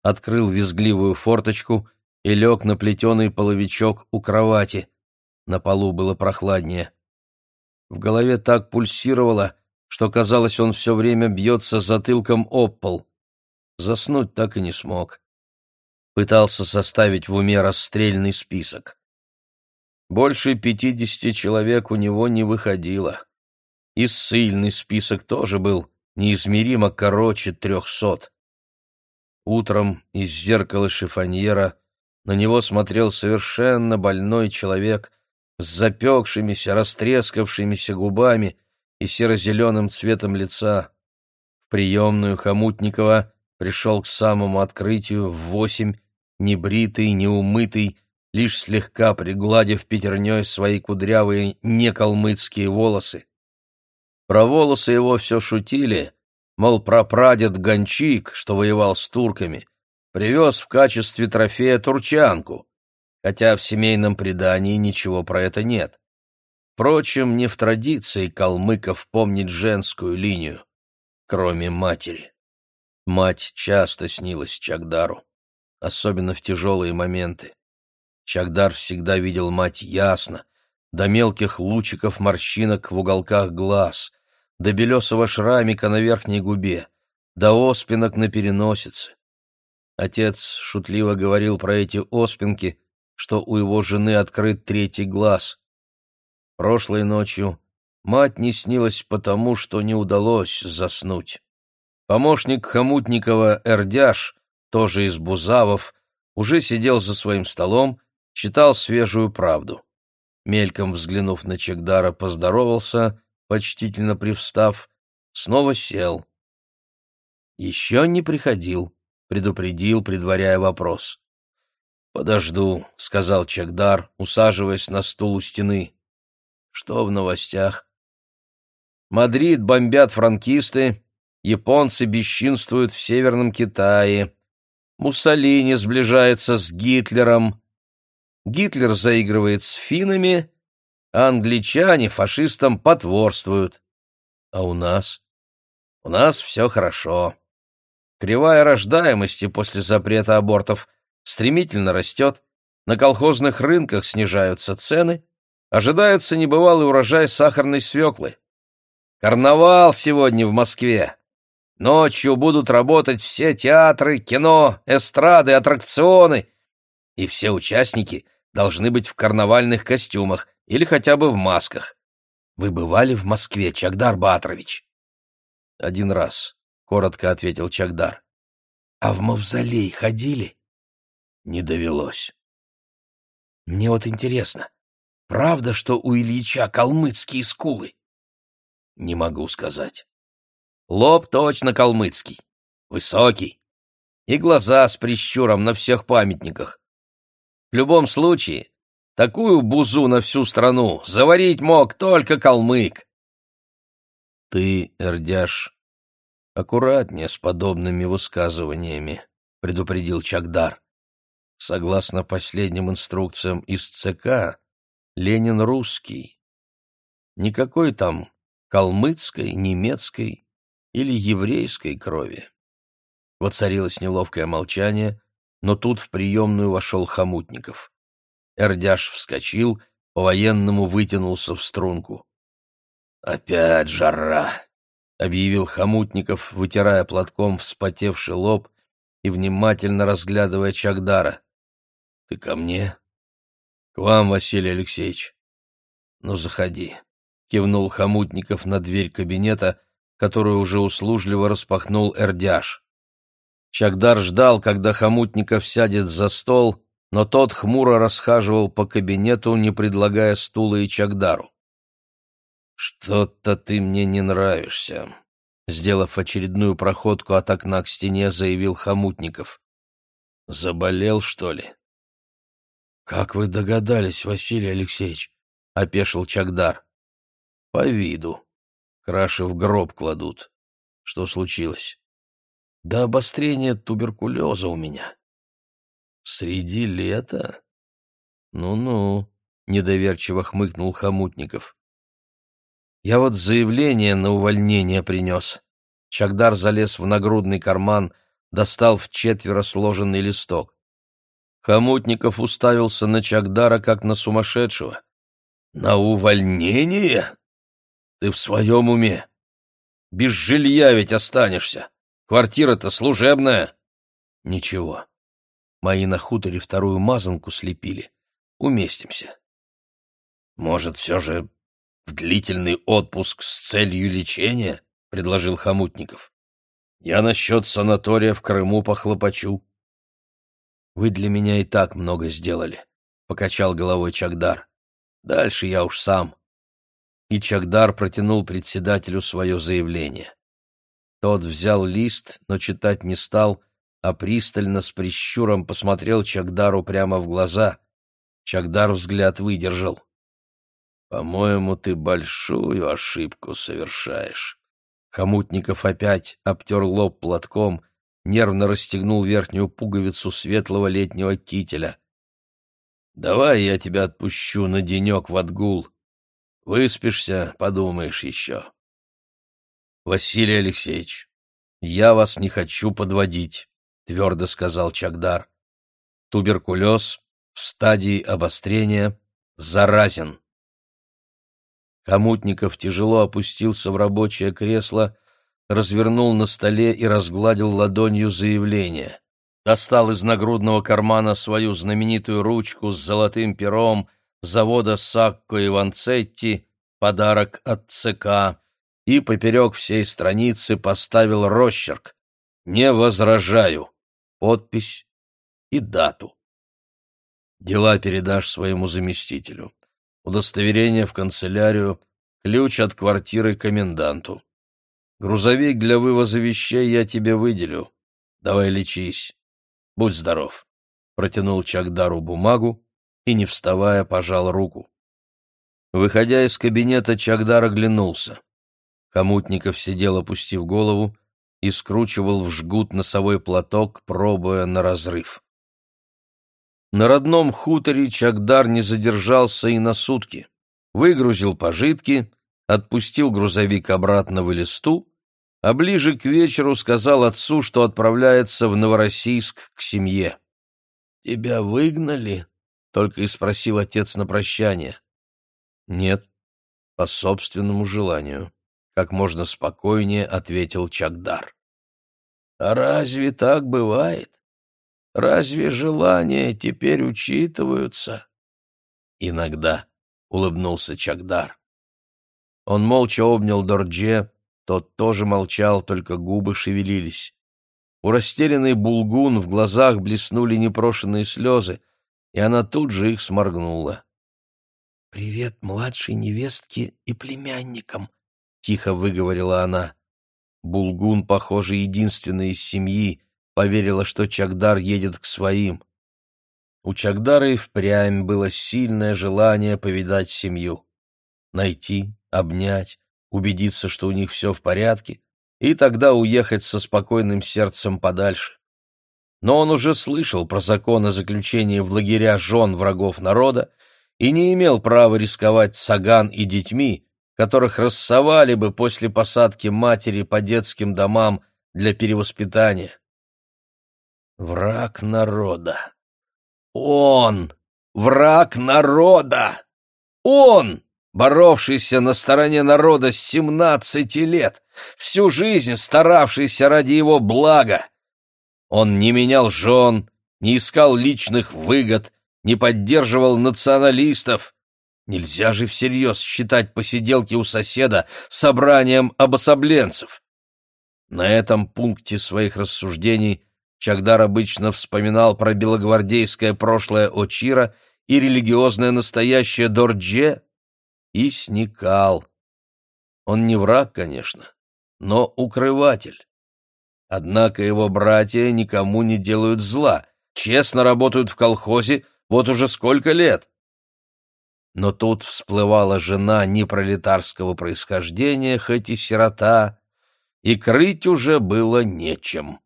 открыл визгливую форточку и лег на плетеный половичок у кровати. На полу было прохладнее. В голове так пульсировало, что казалось, он все время бьется затылком об пол. Заснуть так и не смог. Пытался составить в уме расстрельный список. Больше пятидесяти человек у него не выходило и ссыльный список тоже был неизмеримо короче трехсот. Утром из зеркала шифоньера на него смотрел совершенно больной человек с запекшимися, растрескавшимися губами и серо-зеленым цветом лица. В приемную Хомутникова пришел к самому открытию в восемь, небритый, неумытый, лишь слегка пригладив пятерней свои кудрявые некалмыцкие волосы. Про волосы его все шутили, мол, прапрадед Гончик, что воевал с турками, привез в качестве трофея турчанку, хотя в семейном предании ничего про это нет. Впрочем, не в традиции калмыков помнить женскую линию, кроме матери. Мать часто снилась Чагдару, особенно в тяжелые моменты. Чагдар всегда видел мать ясно, до мелких лучиков морщинок в уголках глаз, до белесого шрамика на верхней губе, до оспинок на переносице. Отец шутливо говорил про эти оспинки, что у его жены открыт третий глаз. Прошлой ночью мать не снилась потому, что не удалось заснуть. Помощник Хомутникова Эрдяш, тоже из Бузавов, уже сидел за своим столом, читал свежую правду. Мельком взглянув на Чегдара, поздоровался почтительно привстав, снова сел. Еще не приходил, предупредил, предваряя вопрос. «Подожду», — сказал Чагдар, усаживаясь на стул у стены. «Что в новостях?» «Мадрид бомбят франкисты, японцы бесчинствуют в Северном Китае. Муссолини сближается с Гитлером, Гитлер заигрывает с финнами, англичане фашистам потворствуют. А у нас? У нас все хорошо. Кривая рождаемости после запрета абортов стремительно растет, на колхозных рынках снижаются цены, ожидается небывалый урожай сахарной свеклы. Карнавал сегодня в Москве. Ночью будут работать все театры, кино, эстрады, аттракционы, и все участники должны быть в карнавальных костюмах или хотя бы в масках. Вы бывали в Москве, Чагдар Батрович? Один раз, коротко ответил Чагдар. А в мавзолей ходили? Не довелось. Мне вот интересно, правда, что у Ильича калмыцкие скулы? Не могу сказать. Лоб точно калмыцкий, высокий, и глаза с прищуром на всех памятниках. В любом случае, такую бузу на всю страну заварить мог только калмык. Ты, Эрдяш, аккуратнее с подобными высказываниями, предупредил Чагдар. Согласно последним инструкциям из ЦК, Ленин русский. Никакой там калмыцкой, немецкой или еврейской крови. Воцарилось неловкое молчание, но тут в приемную вошел Хомутников. Эрдяш вскочил, по-военному вытянулся в струнку. «Опять жара!» — объявил Хомутников, вытирая платком вспотевший лоб и внимательно разглядывая Чагдара. «Ты ко мне?» «К вам, Василий Алексеевич». «Ну, заходи», — кивнул Хомутников на дверь кабинета, которую уже услужливо распахнул Эрдяш. Чагдар ждал, когда Хомутников сядет за стол, но тот хмуро расхаживал по кабинету, не предлагая стула и Чагдару. «Что-то ты мне не нравишься», — сделав очередную проходку от окна к стене, заявил Хомутников. «Заболел, что ли?» «Как вы догадались, Василий Алексеевич?» — опешил Чагдар. «По виду. Краши в гроб кладут. Что случилось?» до обострения туберкулеза у меня. Среди лета? Ну-ну, недоверчиво хмыкнул Хомутников. Я вот заявление на увольнение принес. Чагдар залез в нагрудный карман, достал в четверо сложенный листок. Хомутников уставился на Чагдара, как на сумасшедшего. «На увольнение? Ты в своем уме? Без жилья ведь останешься. Квартира-то служебная. Ничего. Мои на хуторе вторую мазанку слепили. Уместимся. Может, все же в длительный отпуск с целью лечения? Предложил Хомутников. Я насчет санатория в Крыму похлопочу. Вы для меня и так много сделали, покачал головой Чагдар. Дальше я уж сам. И Чагдар протянул председателю свое заявление. Тот взял лист, но читать не стал, а пристально с прищуром посмотрел Чагдару прямо в глаза. Чагдар взгляд выдержал. «По-моему, ты большую ошибку совершаешь». Хомутников опять обтер лоб платком, нервно расстегнул верхнюю пуговицу светлого летнего кителя. «Давай я тебя отпущу на денек в отгул. Выспишься, подумаешь еще». Василий Алексеевич, я вас не хочу подводить, твердо сказал Чагдар. Туберкулез в стадии обострения заразен. Хомутников тяжело опустился в рабочее кресло, развернул на столе и разгладил ладонью заявление. Достал из нагрудного кармана свою знаменитую ручку с золотым пером завода Сакко и Ванцетти, подарок от ЦК, и поперек всей страницы поставил росчерк «Не возражаю», подпись и дату. Дела передашь своему заместителю. Удостоверение в канцелярию, ключ от квартиры коменданту. Грузовик для вывоза вещей я тебе выделю. Давай лечись. Будь здоров. Протянул Чагдару бумагу и, не вставая, пожал руку. Выходя из кабинета, Чагдар оглянулся. Хомутников сидел, опустив голову, и скручивал в жгут носовой платок, пробуя на разрыв. На родном хуторе Чагдар не задержался и на сутки. Выгрузил пожитки, отпустил грузовик обратно в листу, а ближе к вечеру сказал отцу, что отправляется в Новороссийск к семье. «Тебя выгнали?» — только и спросил отец на прощание. «Нет, по собственному желанию», — как можно спокойнее ответил Чагдар. «А разве так бывает? Разве желания теперь учитываются?» «Иногда», — улыбнулся Чагдар. Он молча обнял Дордже, тот тоже молчал, только губы шевелились. У растерянной Булгун в глазах блеснули непрошенные слезы, и она тут же их сморгнула. «Привет младшей невестке и племянникам», — тихо выговорила она. Булгун, похоже, единственная из семьи, поверила, что Чагдар едет к своим. У Чагдара и впрямь было сильное желание повидать семью. Найти, обнять, убедиться, что у них все в порядке, и тогда уехать со спокойным сердцем подальше. Но он уже слышал про закон о заключении в лагеря жен врагов народа и не имел права рисковать Саган и детьми, которых рассовали бы после посадки матери по детским домам для перевоспитания. Враг народа. Он! Враг народа! Он! боровшийся на стороне народа с семнадцати лет, всю жизнь старавшийся ради его блага. Он не менял жен, не искал личных выгод, не поддерживал националистов. Нельзя же всерьез считать посиделки у соседа собранием обособленцев. На этом пункте своих рассуждений Чагдар обычно вспоминал про белогвардейское прошлое Очира и религиозное настоящее Дордже, и сникал. Он не враг, конечно, но укрыватель. Однако его братья никому не делают зла, честно работают в колхозе вот уже сколько лет. Но тут всплывала жена непролетарского происхождения, хоть и сирота, и крыть уже было нечем.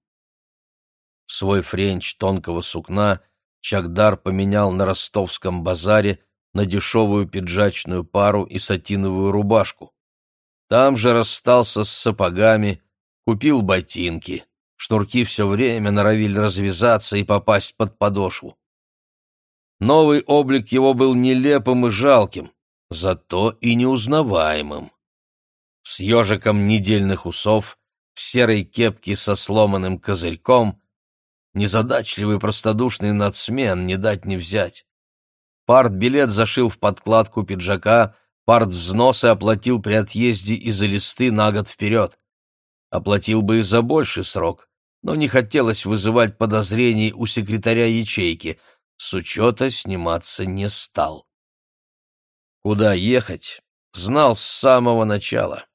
Свой френч тонкого сукна Чагдар поменял на ростовском базаре на дешевую пиджачную пару и сатиновую рубашку. Там же расстался с сапогами, купил ботинки. Шнурки все время норовили развязаться и попасть под подошву. Новый облик его был нелепым и жалким, зато и неузнаваемым. С ежиком недельных усов, в серой кепке со сломанным козырьком, незадачливый простодушный нацмен не дать не взять. Партбилет зашил в подкладку пиджака, партвзносы оплатил при отъезде и за листы на год вперед. Оплатил бы и за больший срок, но не хотелось вызывать подозрений у секретаря ячейки, с учета сниматься не стал. Куда ехать, знал с самого начала.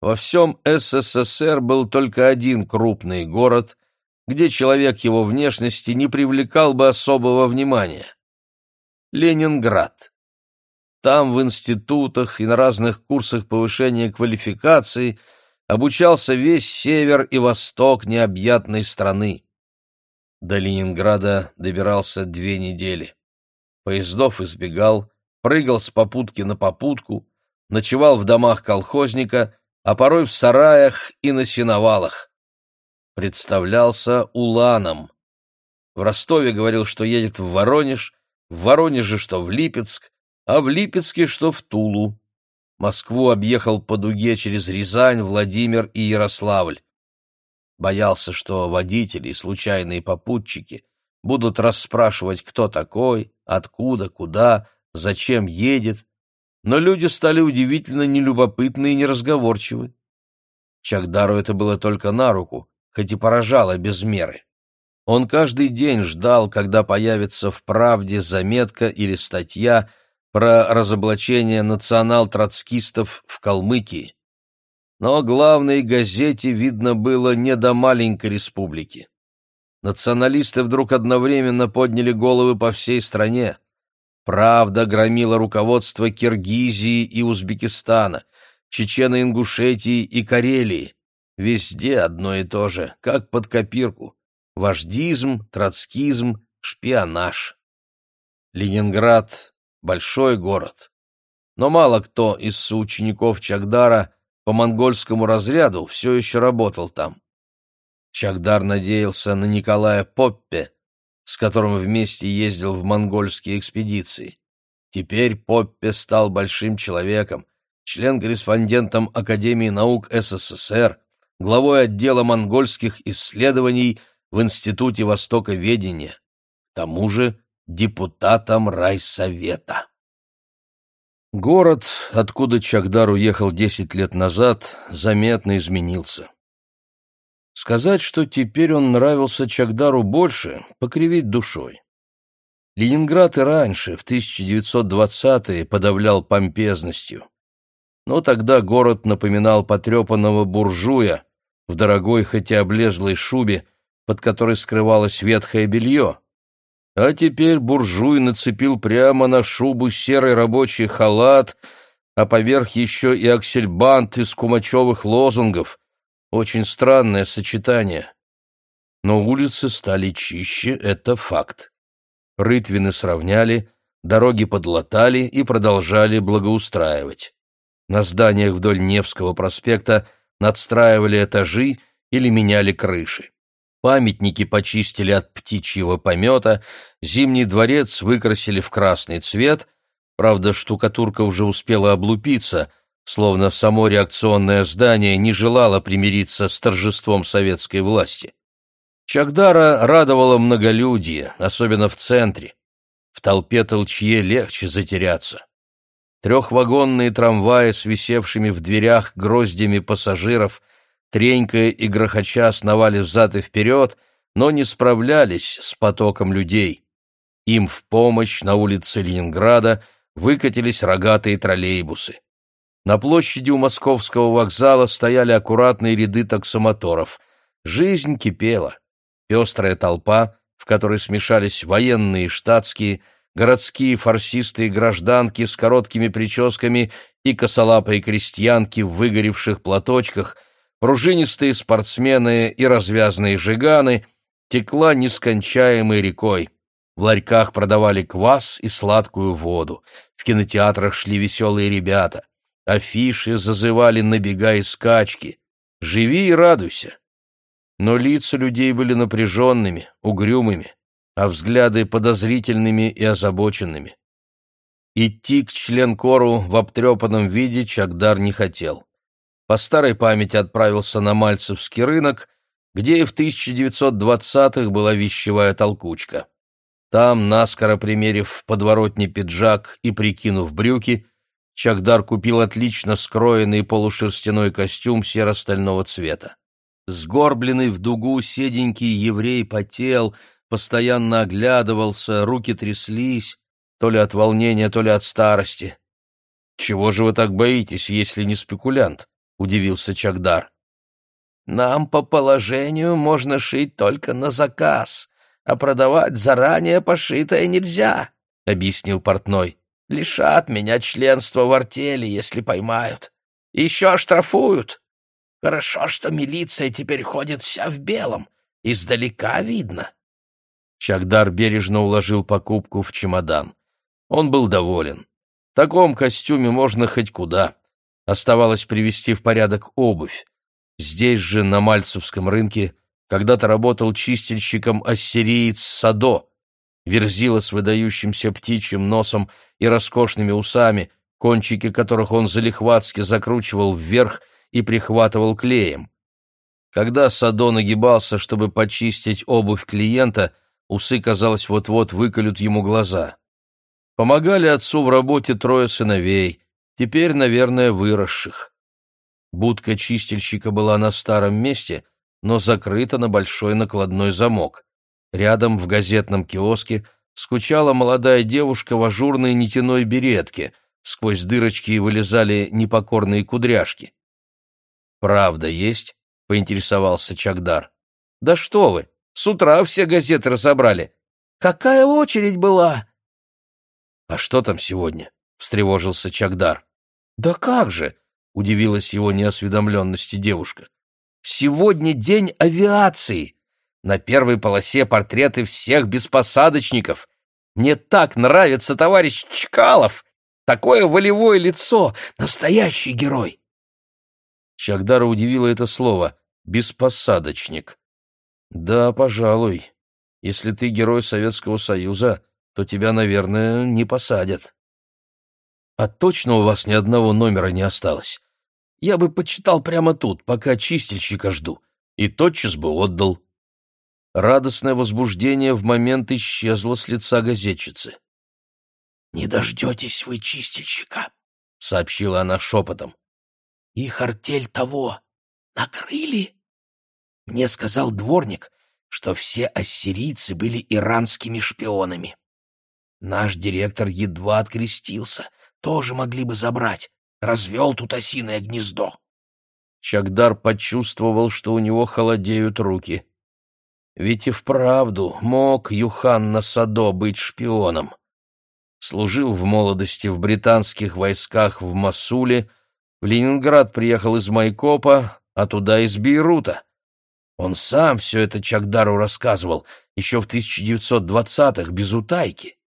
Во всем СССР был только один крупный город, где человек его внешности не привлекал бы особого внимания. Ленинград. Там в институтах и на разных курсах повышения квалификации обучался весь север и восток необъятной страны. До Ленинграда добирался две недели. Поездов избегал, прыгал с попутки на попутку, ночевал в домах колхозника, а порой в сараях и на сеновалах. Представлялся уланом. В Ростове говорил, что едет в Воронеж, в Воронеже, что в Липецк, а в Липецке, что в Тулу. Москву объехал по дуге через Рязань, Владимир и Ярославль. Боялся, что водители и случайные попутчики будут расспрашивать, кто такой, откуда, куда, зачем едет, но люди стали удивительно нелюбопытны и неразговорчивы. Чагдару это было только на руку, хоть и поражало без меры. Он каждый день ждал, когда появится в «Правде» заметка или статья про разоблачение национал-троцкистов в Калмыкии. Но главной газете видно было не до маленькой республики. Националисты вдруг одновременно подняли головы по всей стране. «Правда» громила руководство Киргизии и Узбекистана, Чечено-Ингушетии и Карелии. Везде одно и то же, как под копирку. Вождизм, троцкизм, шпионаж. Ленинград — большой город. Но мало кто из соучеников Чагдара по монгольскому разряду все еще работал там. Чагдар надеялся на Николая Поппе, с которым вместе ездил в монгольские экспедиции. Теперь Поппе стал большим человеком, член-корреспондентом Академии наук СССР, главой отдела монгольских исследований в Институте Востоковедения, к тому же депутатом райсовета. Город, откуда Чагдар уехал десять лет назад, заметно изменился. Сказать, что теперь он нравился Чагдару больше, покривить душой. Ленинград и раньше, в 1920-е, подавлял помпезностью. Но тогда город напоминал потрепанного буржуя в дорогой, хотя облезлой шубе, под которой скрывалось ветхое белье. А теперь буржуй нацепил прямо на шубу серый рабочий халат, а поверх еще и аксельбант из кумачевых лозунгов. Очень странное сочетание. Но улицы стали чище, это факт. Рытвины сравняли, дороги подлатали и продолжали благоустраивать. На зданиях вдоль Невского проспекта надстраивали этажи или меняли крыши. Памятники почистили от птичьего помета, Зимний дворец выкрасили в красный цвет, правда, штукатурка уже успела облупиться, словно само реакционное здание не желало примириться с торжеством советской власти. Чагдара радовало многолюдие, особенно в центре. В толпе толчье легче затеряться. Трехвагонные трамваи с висевшими в дверях гроздями пассажиров, тренькая и грохоча сновали взад и вперед, но не справлялись с потоком людей. Им в помощь на улице Ленинграда выкатились рогатые троллейбусы. На площади у московского вокзала стояли аккуратные ряды таксомоторов. Жизнь кипела. Пестрая толпа, в которой смешались военные и штатские, городские фарсисты и гражданки с короткими прическами и косолапые крестьянки в выгоревших платочках, пружинистые спортсмены и развязные жиганы, текла нескончаемой рекой. В ларьках продавали квас и сладкую воду, в кинотеатрах шли веселые ребята, афиши зазывали набега и скачки. Живи и радуйся но лица людей были напряженными, угрюмыми, а взгляды подозрительными и озабоченными. Идти к членкору в обтрепанном виде Чагдар не хотел. По старой памяти отправился на Мальцевский рынок, где и в 1920-х была вещевая толкучка. Там, наскоро примерив в подворотне пиджак и прикинув брюки, Чагдар купил отлично скроенный полушерстяной костюм серо-стального цвета. Сгорбленный в дугу седенький еврей потел, постоянно оглядывался, руки тряслись, то ли от волнения, то ли от старости. «Чего же вы так боитесь, если не спекулянт?» — удивился Чагдар. «Нам по положению можно шить только на заказ, а продавать заранее пошитое нельзя», — объяснил портной. «Лишат меня членства в артели, если поймают. Еще оштрафуют». Хорошо, что милиция теперь ходит вся в белом. Издалека видно. Чагдар бережно уложил покупку в чемодан. Он был доволен. В таком костюме можно хоть куда. Оставалось привести в порядок обувь. Здесь же, на Мальцевском рынке, когда-то работал чистильщиком ассириец Садо, верзила с выдающимся птичьим носом и роскошными усами, кончики которых он залихватски закручивал вверх и прихватывал клеем. Когда Садо нагибался, чтобы почистить обувь клиента, усы, казалось, вот-вот выколют ему глаза. Помогали отцу в работе трое сыновей, теперь, наверное, выросших. Будка чистильщика была на старом месте, но закрыта на большой накладной замок. Рядом в газетном киоске скучала молодая девушка в ажурной нитяной беретке, сквозь дырочки вылезали непокорные кудряшки. «Правда есть?» — поинтересовался Чагдар. «Да что вы! С утра все газеты разобрали. Какая очередь была?» «А что там сегодня?» — встревожился Чагдар. «Да как же!» — удивилась его неосведомленности девушка. Сегодня день авиации. На первой полосе портреты всех беспосадочников. Мне так нравится товарищ Чкалов. Такое волевое лицо, настоящий герой. Чагдара удивило это слово «беспосадочник». Да, пожалуй. Если ты герой Советского Союза, то тебя, наверное, не посадят. А точно у вас ни одного номера не осталось? Я бы почитал прямо тут, пока чистильщика жду, и тотчас бы отдал. Радостное возбуждение в момент исчезло с лица газетчицы. «Не дождетесь вы чистильщика», — сообщила она шепотом. «Их артель того накрыли?» Мне сказал дворник, что все ассирийцы были иранскими шпионами. Наш директор едва открестился, тоже могли бы забрать, развел тут осиное гнездо. Чагдар почувствовал, что у него холодеют руки. Ведь и вправду мог Юханна Садо быть шпионом. Служил в молодости в британских войсках в Масуле, в Ленинград приехал из Майкопа, а туда из Бейрута. Он сам все это Чагдару рассказывал, еще в 1920-х, без утайки.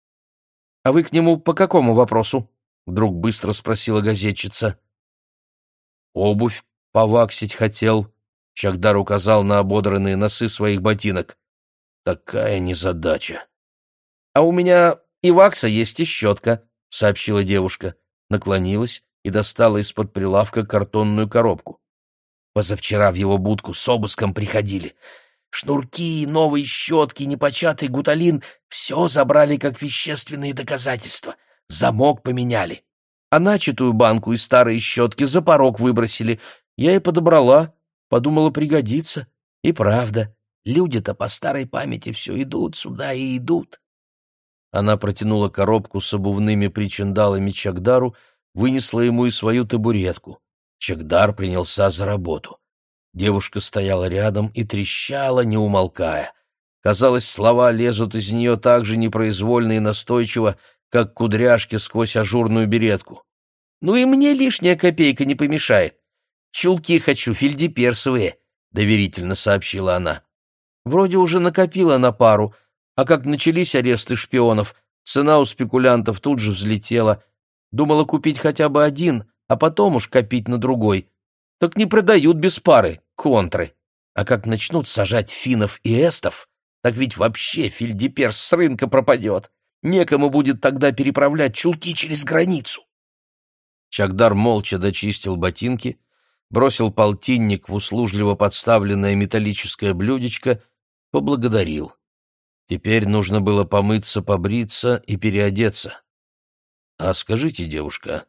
— А вы к нему по какому вопросу? — вдруг быстро спросила газетчица. — Обувь поваксить хотел. Чагдар указал на ободранные носы своих ботинок. Такая незадача. — А у меня и вакса есть, и щетка, — сообщила девушка. Наклонилась и достала из-под прилавка картонную коробку. Позавчера в его будку с обыском приходили. Шнурки, новые щетки, непочатый гуталин — все забрали как вещественные доказательства. Замок поменяли. А начатую банку и старые щетки за порог выбросили. Я и подобрала. Подумала, пригодится. И правда, люди-то по старой памяти все идут сюда и идут. Она протянула коробку с обувными причиндалами Чагдару, вынесла ему и свою табуретку. Чагдар принялся за работу. Девушка стояла рядом и трещала, не умолкая. Казалось, слова лезут из нее так же непроизвольно и настойчиво, как кудряшки сквозь ажурную беретку. «Ну и мне лишняя копейка не помешает. Чулки хочу, фельдеперсовые», — доверительно сообщила она. «Вроде уже накопила на пару, а как начались аресты шпионов, цена у спекулянтов тут же взлетела. Думала купить хотя бы один, а потом уж копить на другой. Так не продают без пары, контры. А как начнут сажать финнов и эстов, так ведь вообще фельдеперс с рынка пропадет. Некому будет тогда переправлять чулки через границу. Чагдар молча дочистил ботинки, бросил полтинник в услужливо подставленное металлическое блюдечко, поблагодарил. Теперь нужно было помыться, побриться и переодеться. — А скажите, девушка,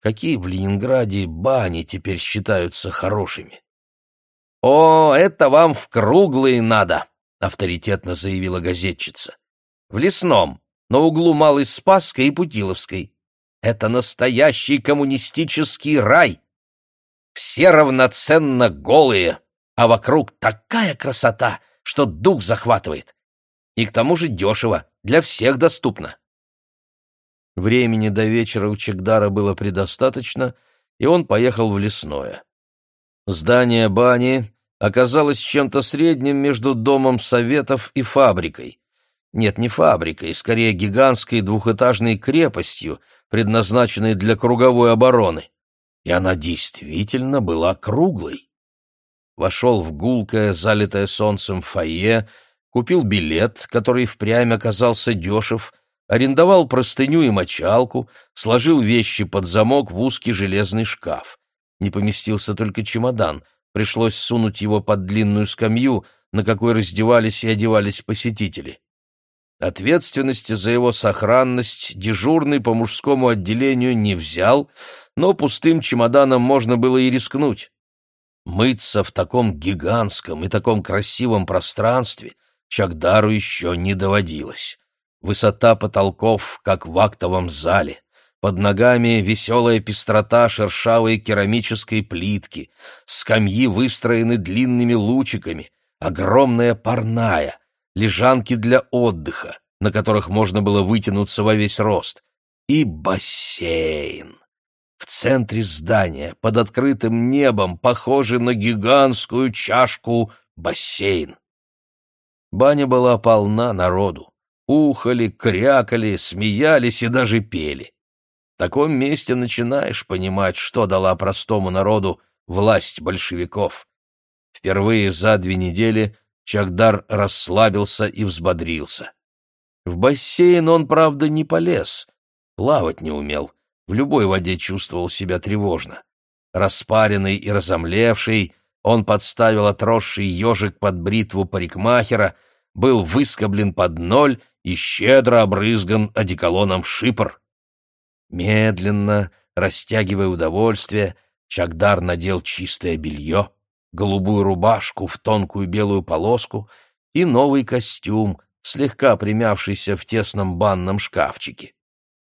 какие в Ленинграде бани теперь считаются хорошими. «О, это вам в круглые надо!» — авторитетно заявила газетчица. «В лесном, на углу Малой Спасской и Путиловской. Это настоящий коммунистический рай! Все равноценно голые, а вокруг такая красота, что дух захватывает. И к тому же дешево, для всех доступно. Времени до вечера у Чегдара было предостаточно, и он поехал в лесное. Здание бани оказалось чем-то средним между домом советов и фабрикой. Нет, не фабрикой, скорее гигантской двухэтажной крепостью, предназначенной для круговой обороны. И она действительно была круглой. Вошел в гулкое, залитое солнцем фойе, купил билет, который впрямь оказался дешев — арендовал простыню и мочалку, сложил вещи под замок в узкий железный шкаф. Не поместился только чемодан, пришлось сунуть его под длинную скамью, на какой раздевались и одевались посетители. Ответственности за его сохранность дежурный по мужскому отделению не взял, но пустым чемоданом можно было и рискнуть. Мыться в таком гигантском и таком красивом пространстве Чагдару еще не доводилось. Высота потолков, как в актовом зале. Под ногами веселая пестрота шершавой керамической плитки. Скамьи выстроены длинными лучиками. Огромная парная. Лежанки для отдыха, на которых можно было вытянуться во весь рост. И бассейн. в центре здания, под открытым небом, похожий на гигантскую чашку бассейн. Баня была полна народу. Ухали, крякали, смеялись и даже пели. В таком месте начинаешь понимать, что дала простому народу власть большевиков. Впервые за две недели Чагдар расслабился и взбодрился. В бассейн он, правда, не полез, плавать не умел, в любой воде чувствовал себя тревожно. Распаренный и разомлевший, он подставил отросший ежик под бритву парикмахера, был выскоблен под ноль и щедро обрызган одеколоном шипр. Медленно, растягивая удовольствие, Чагдар надел чистое белье, голубую рубашку в тонкую белую полоску и новый костюм, слегка примявшийся в тесном банном шкафчике.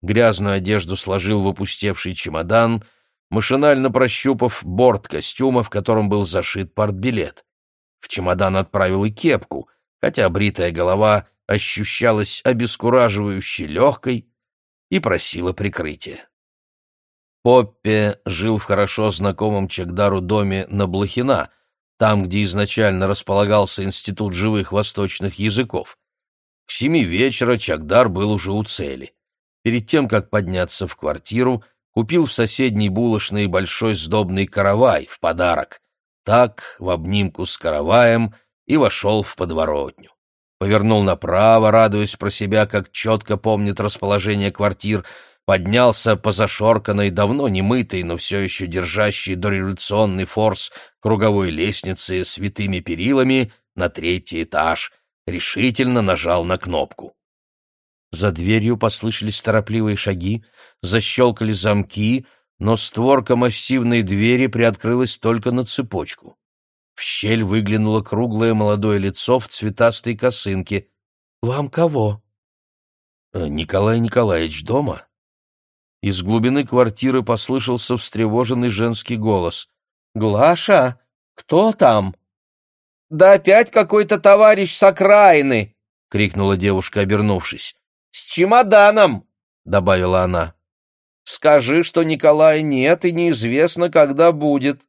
Грязную одежду сложил в опустевший чемодан, машинально прощупав борт костюма, в котором был зашит портбилет. В чемодан отправил и кепку, хотя бритая голова ощущалась обескураживающе легкой и просила прикрытия. Поппе жил в хорошо знакомом Чагдару доме на Блохина, там, где изначально располагался Институт живых восточных языков. К семи вечера Чагдар был уже у цели. Перед тем, как подняться в квартиру, купил в соседней булочной большой сдобный каравай в подарок. Так, в обнимку с караваем, и вошел в подворотню. Повернул направо, радуясь про себя, как четко помнит расположение квартир — поднялся по зашорканной, давно не мытой, но все еще держащей дореволюционный форс круговой лестницы с витыми перилами на третий этаж, решительно нажал на кнопку. За дверью послышались торопливые шаги, защелкали замки, но створка массивной двери приоткрылась только на цепочку. В щель выглянуло круглое молодое лицо в цветастой косынке. «Вам кого?» «Э, «Николай Николаевич дома?» Из глубины квартиры послышался встревоженный женский голос. «Глаша, кто там?» «Да опять какой-то товарищ с окраины!» — крикнула девушка, обернувшись. «С чемоданом!» — добавила она. «Скажи, что Николая нет и неизвестно, когда будет».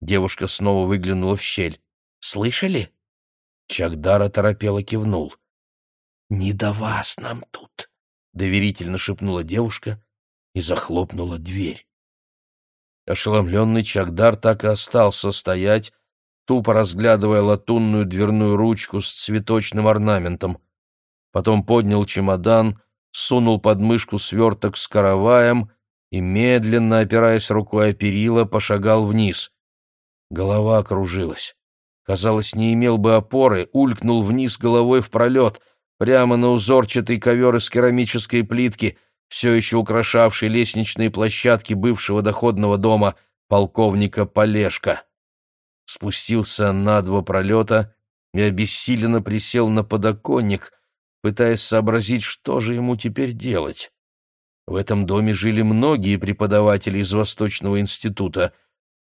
Девушка снова выглянула в щель. «Слышали?» Чагдара торопело кивнул. «Не до вас нам тут», — доверительно шепнула девушка и захлопнула дверь. Ошеломленный Чагдар так и остался стоять, тупо разглядывая латунную дверную ручку с цветочным орнаментом. Потом поднял чемодан, сунул под мышку сверток с караваем и, медленно опираясь рукой о перила, пошагал вниз. Голова кружилась. Казалось, не имел бы опоры, улькнул вниз головой в пролет, прямо на узорчатый ковер из керамической плитки — все еще украшавший лестничные площадки бывшего доходного дома полковника Полешка. Спустился на два пролета и обессиленно присел на подоконник, пытаясь сообразить, что же ему теперь делать. В этом доме жили многие преподаватели из Восточного института.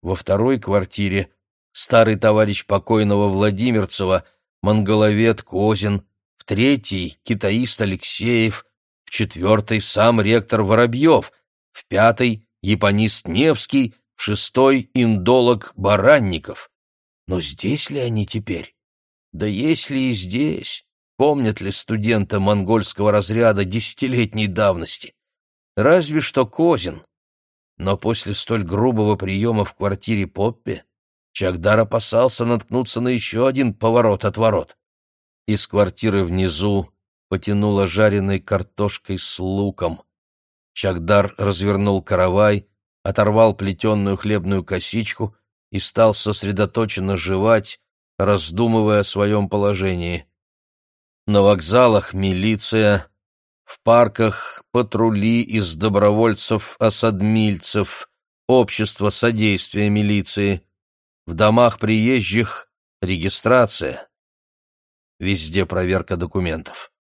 Во второй квартире старый товарищ покойного Владимирцева, монголовед Козин, в третьей — китаист Алексеев, в четвертой сам ректор Воробьев, в пятой — японист Невский, в шестой — индолог Баранников. Но здесь ли они теперь? Да если и здесь, помнят ли студента монгольского разряда десятилетней давности? Разве что Козин. Но после столь грубого приема в квартире Поппи Чагдар опасался наткнуться на еще один поворот от ворот. Из квартиры внизу потянуло жареной картошкой с луком. Чагдар развернул каравай, оторвал плетеную хлебную косичку и стал сосредоточенно жевать, раздумывая о своем положении. На вокзалах милиция, в парках патрули из добровольцев-осадмильцев, общество содействия милиции, в домах приезжих регистрация. Везде проверка документов.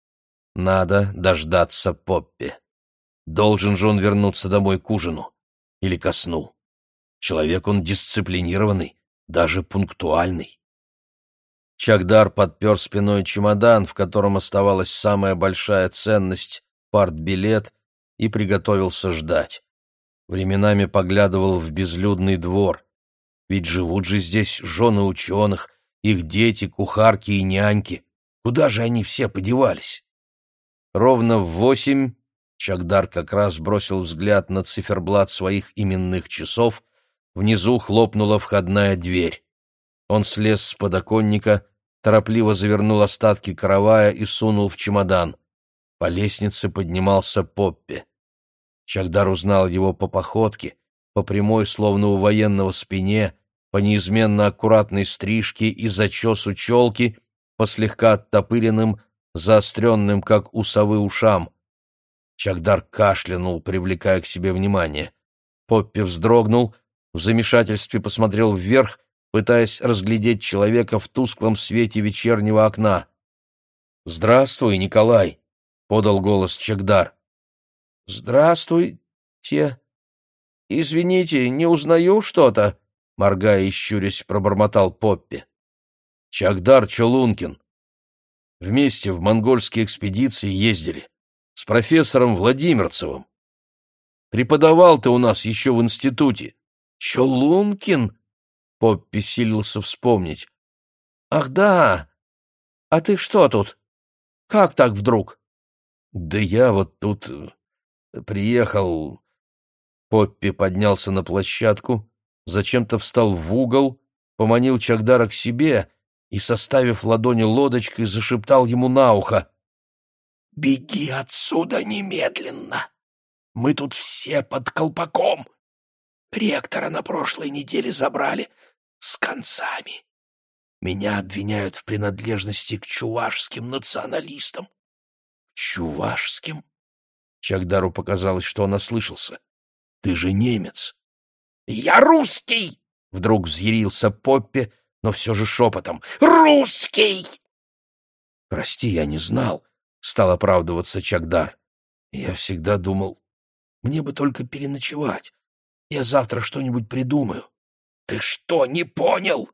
Надо дождаться Поппи. Должен же он вернуться домой к ужину или ко сну. Человек он дисциплинированный, даже пунктуальный. Чагдар подпер спиной чемодан, в котором оставалась самая большая ценность — партбилет, и приготовился ждать. Временами поглядывал в безлюдный двор. Ведь живут же здесь жены ученых, их дети, кухарки и няньки. Куда же они все подевались? Ровно в восемь Чагдар как раз бросил взгляд на циферблат своих именных часов, внизу хлопнула входная дверь. Он слез с подоконника, торопливо завернул остатки каравая и сунул в чемодан. По лестнице поднимался Поппи. Чагдар узнал его по походке, по прямой, словно у военного спине, по неизменно аккуратной стрижке и зачесу челки, по слегка оттопыренным, заостренным, как у совы, ушам. Чагдар кашлянул, привлекая к себе внимание. Поппи вздрогнул, в замешательстве посмотрел вверх, пытаясь разглядеть человека в тусклом свете вечернего окна. «Здравствуй, Николай!» — подал голос Чагдар. «Здравствуйте. Извините, не узнаю что-то», — моргая и щурясь, пробормотал Поппи. «Чагдар Чолункин. Вместе в монгольские экспедиции ездили с профессором Владимирцевым. Преподавал ты у нас еще в институте. Чолункин? Поппи силился вспомнить. Ах да! А ты что тут? Как так вдруг? Да я вот тут э, приехал... Поппи поднялся на площадку, зачем-то встал в угол, поманил Чагдара к себе и, составив ладони лодочкой, зашептал ему на ухо. Беги отсюда немедленно. Мы тут все под колпаком. Ректора на прошлой неделе забрали с концами. Меня обвиняют в принадлежности к чувашским националистам. Чувашским? Чагдару показалось, что он ослышался. Ты же немец. Я русский! Вдруг взъярился Поппи, но все же шепотом. Русский! Прости, я не знал стал оправдываться Чагдар. Я всегда думал, мне бы только переночевать. Я завтра что-нибудь придумаю. Ты что, не понял?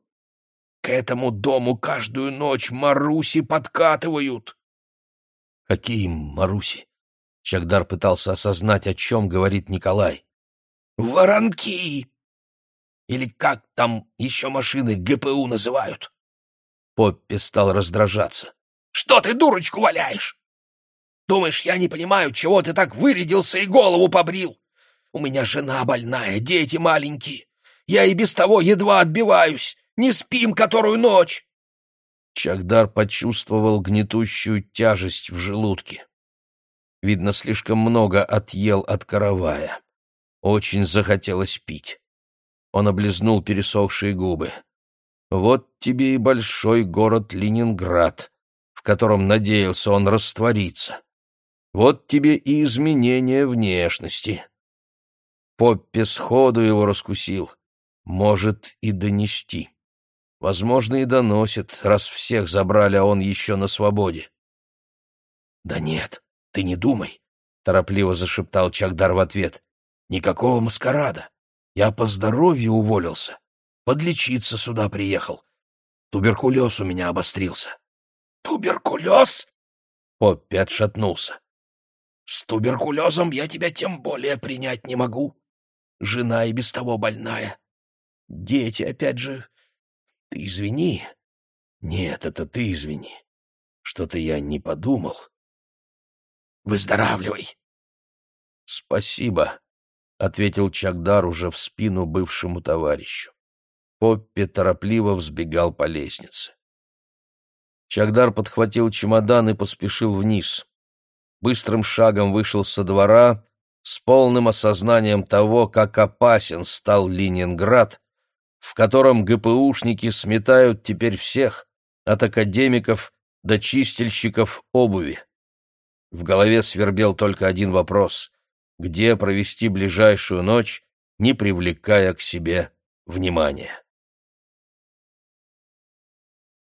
К этому дому каждую ночь Маруси подкатывают. Какие Маруси? Чагдар пытался осознать, о чем говорит Николай. Воронки! Или как там еще машины ГПУ называют? Поппи стал раздражаться. Что ты дурочку валяешь? Думаешь, я не понимаю, чего ты так вырядился и голову побрил? У меня жена больная, дети маленькие. Я и без того едва отбиваюсь. Не спим которую ночь. Чагдар почувствовал гнетущую тяжесть в желудке. Видно, слишком много отъел от каравая. Очень захотелось пить. Он облизнул пересохшие губы. Вот тебе и большой город Ленинград, в котором надеялся он раствориться. Вот тебе и изменение внешности. Поппи сходу его раскусил. Может и донести. Возможно, и доносит, раз всех забрали, а он еще на свободе. — Да нет, ты не думай, — торопливо зашептал Чагдар в ответ. — Никакого маскарада. Я по здоровью уволился. Подлечиться сюда приехал. Туберкулез у меня обострился. — Туберкулез? Поппи отшатнулся. С туберкулезом я тебя тем более принять не могу. Жена и без того больная. Дети, опять же. Ты извини. Нет, это ты извини. Что-то я не подумал. Выздоравливай. Спасибо, — ответил Чагдар уже в спину бывшему товарищу. Поппи торопливо взбегал по лестнице. Чагдар подхватил чемодан и поспешил вниз быстрым шагом вышел со двора с полным осознанием того, как опасен стал Ленинград, в котором ГПУшники сметают теперь всех, от академиков до чистильщиков обуви. В голове свербел только один вопрос — где провести ближайшую ночь, не привлекая к себе внимания?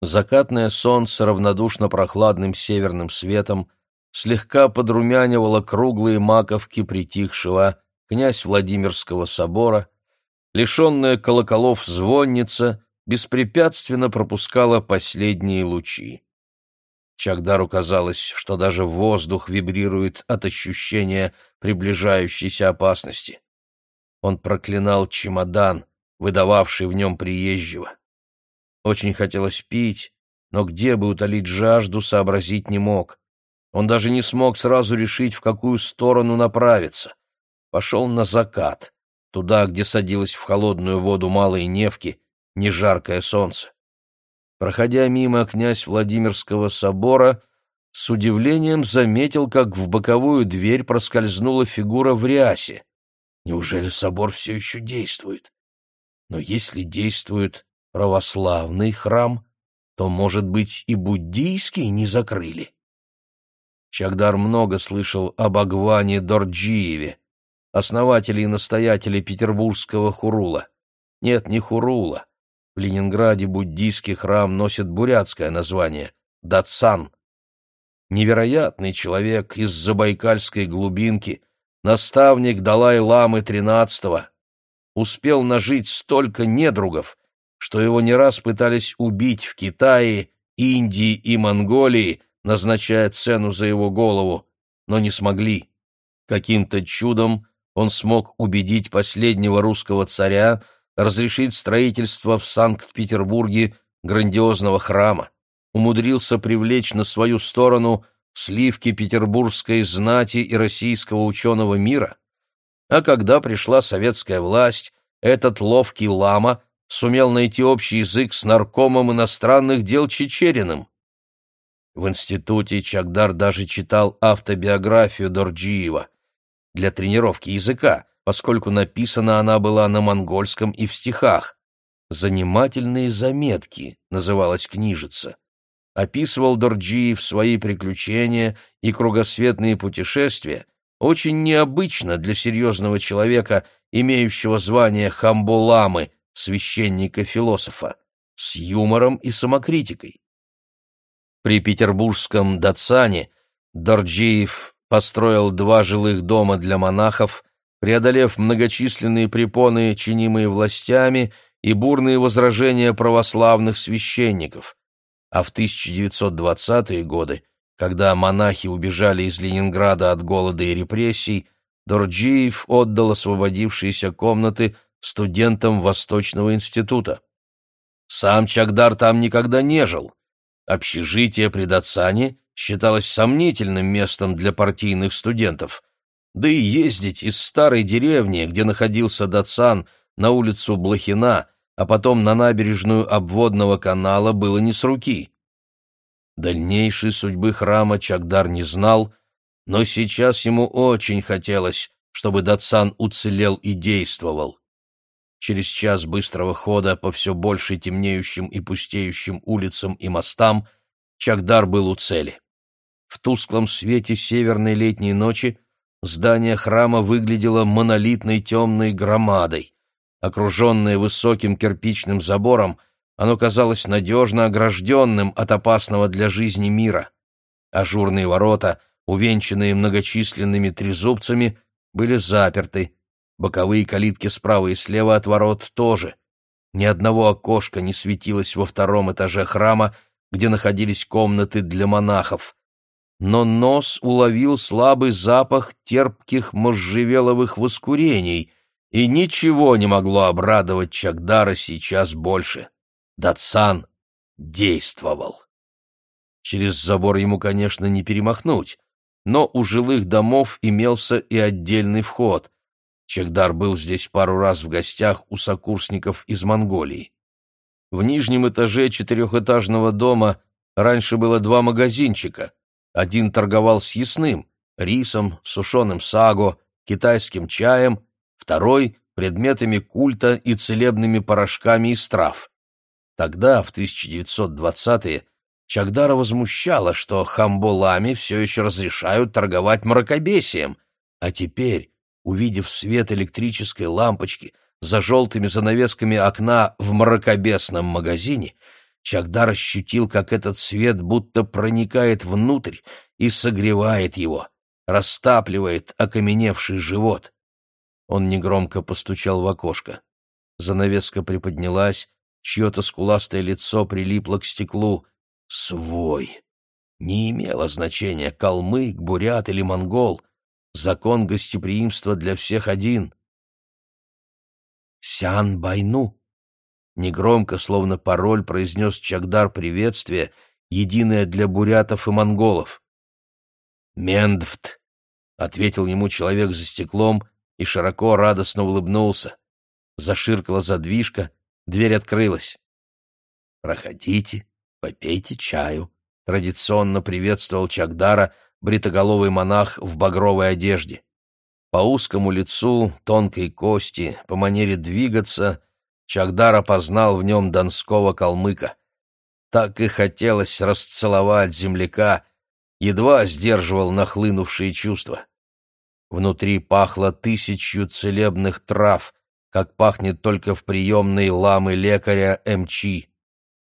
Закатное солнце равнодушно прохладным северным светом слегка подрумянивала круглые маковки притихшего князь Владимирского собора, лишенная колоколов звонница беспрепятственно пропускала последние лучи. Чагдару казалось, что даже воздух вибрирует от ощущения приближающейся опасности. Он проклинал чемодан, выдававший в нем приезжего. Очень хотелось пить, но где бы утолить жажду, сообразить не мог. Он даже не смог сразу решить, в какую сторону направиться. Пошел на закат, туда, где садилось в холодную воду малой Невки нежаркое солнце. Проходя мимо князь Владимирского собора, с удивлением заметил, как в боковую дверь проскользнула фигура в рясе. Неужели собор все еще действует? Но если действует православный храм, то, может быть, и буддийский не закрыли? Чагдар много слышал об Агване Дорджиеве, основателе и настоятеле петербургского Хурула. Нет, не Хурула. В Ленинграде буддийский храм носит бурятское название — Датсан. Невероятный человек из забайкальской глубинки, наставник Далай-ламы XIII, успел нажить столько недругов, что его не раз пытались убить в Китае, Индии и Монголии, назначая цену за его голову, но не смогли. Каким-то чудом он смог убедить последнего русского царя разрешить строительство в Санкт-Петербурге грандиозного храма, умудрился привлечь на свою сторону сливки петербургской знати и российского ученого мира. А когда пришла советская власть, этот ловкий лама сумел найти общий язык с наркомом иностранных дел Чечериным. В институте Чагдар даже читал автобиографию Дорджиева для тренировки языка, поскольку написана она была на монгольском и в стихах. «Занимательные заметки» называлась книжица. Описывал Дорджиев свои приключения и кругосветные путешествия, очень необычно для серьезного человека, имеющего звание Хамбуламы, священника-философа, с юмором и самокритикой. При петербургском Датсане Дорджиев построил два жилых дома для монахов, преодолев многочисленные препоны, чинимые властями, и бурные возражения православных священников. А в 1920-е годы, когда монахи убежали из Ленинграда от голода и репрессий, Дорджиев отдал освободившиеся комнаты студентам Восточного института. Сам Чагдар там никогда не жил. Общежитие при Датсане считалось сомнительным местом для партийных студентов. Да и ездить из старой деревни, где находился Датсан, на улицу Блохина, а потом на набережную обводного канала было не с руки. Дальнейшей судьбы храма Чагдар не знал, но сейчас ему очень хотелось, чтобы Датсан уцелел и действовал. Через час быстрого хода по все больше темнеющим и пустеющим улицам и мостам Чагдар был у цели. В тусклом свете северной летней ночи здание храма выглядело монолитной темной громадой. Окруженное высоким кирпичным забором, оно казалось надежно огражденным от опасного для жизни мира. Ажурные ворота, увенчанные многочисленными трезубцами, были заперты, Боковые калитки справа и слева от ворот тоже. Ни одного окошка не светилось во втором этаже храма, где находились комнаты для монахов. Но нос уловил слабый запах терпких можжевеловых воскурений, и ничего не могло обрадовать Чагдара сейчас больше. Датсан действовал. Через забор ему, конечно, не перемахнуть, но у жилых домов имелся и отдельный вход. Чегдар был здесь пару раз в гостях у сокурсников из Монголии. В нижнем этаже четырехэтажного дома раньше было два магазинчика. Один торговал съестным, рисом, сушеным саго, китайским чаем, второй — предметами культа и целебными порошками из трав. Тогда, в 1920-е, Чагдара возмущало, что хамболами все еще разрешают торговать мракобесием, а теперь увидев свет электрической лампочки за желтыми занавесками окна в мракобесном магазине, Чагдар ощутил, как этот свет будто проникает внутрь и согревает его, растапливает окаменевший живот. Он негромко постучал в окошко. Занавеска приподнялась, чье-то скуластое лицо прилипло к стеклу. Свой! Не имело значения, калмык, бурят или монгол. Закон гостеприимства для всех один. Сян Байну. Негромко, словно пароль, произнес Чагдар приветствие, единое для бурятов и монголов. «Мендвт», — ответил ему человек за стеклом и широко радостно улыбнулся. Заширкала задвижка, дверь открылась. «Проходите, попейте чаю», — традиционно приветствовал Чагдара бритоголовый монах в багровой одежде. По узкому лицу, тонкой кости, по манере двигаться, Чагдар опознал в нем донского калмыка. Так и хотелось расцеловать земляка, едва сдерживал нахлынувшие чувства. Внутри пахло тысячью целебных трав, как пахнет только в приемной ламы лекаря МЧ.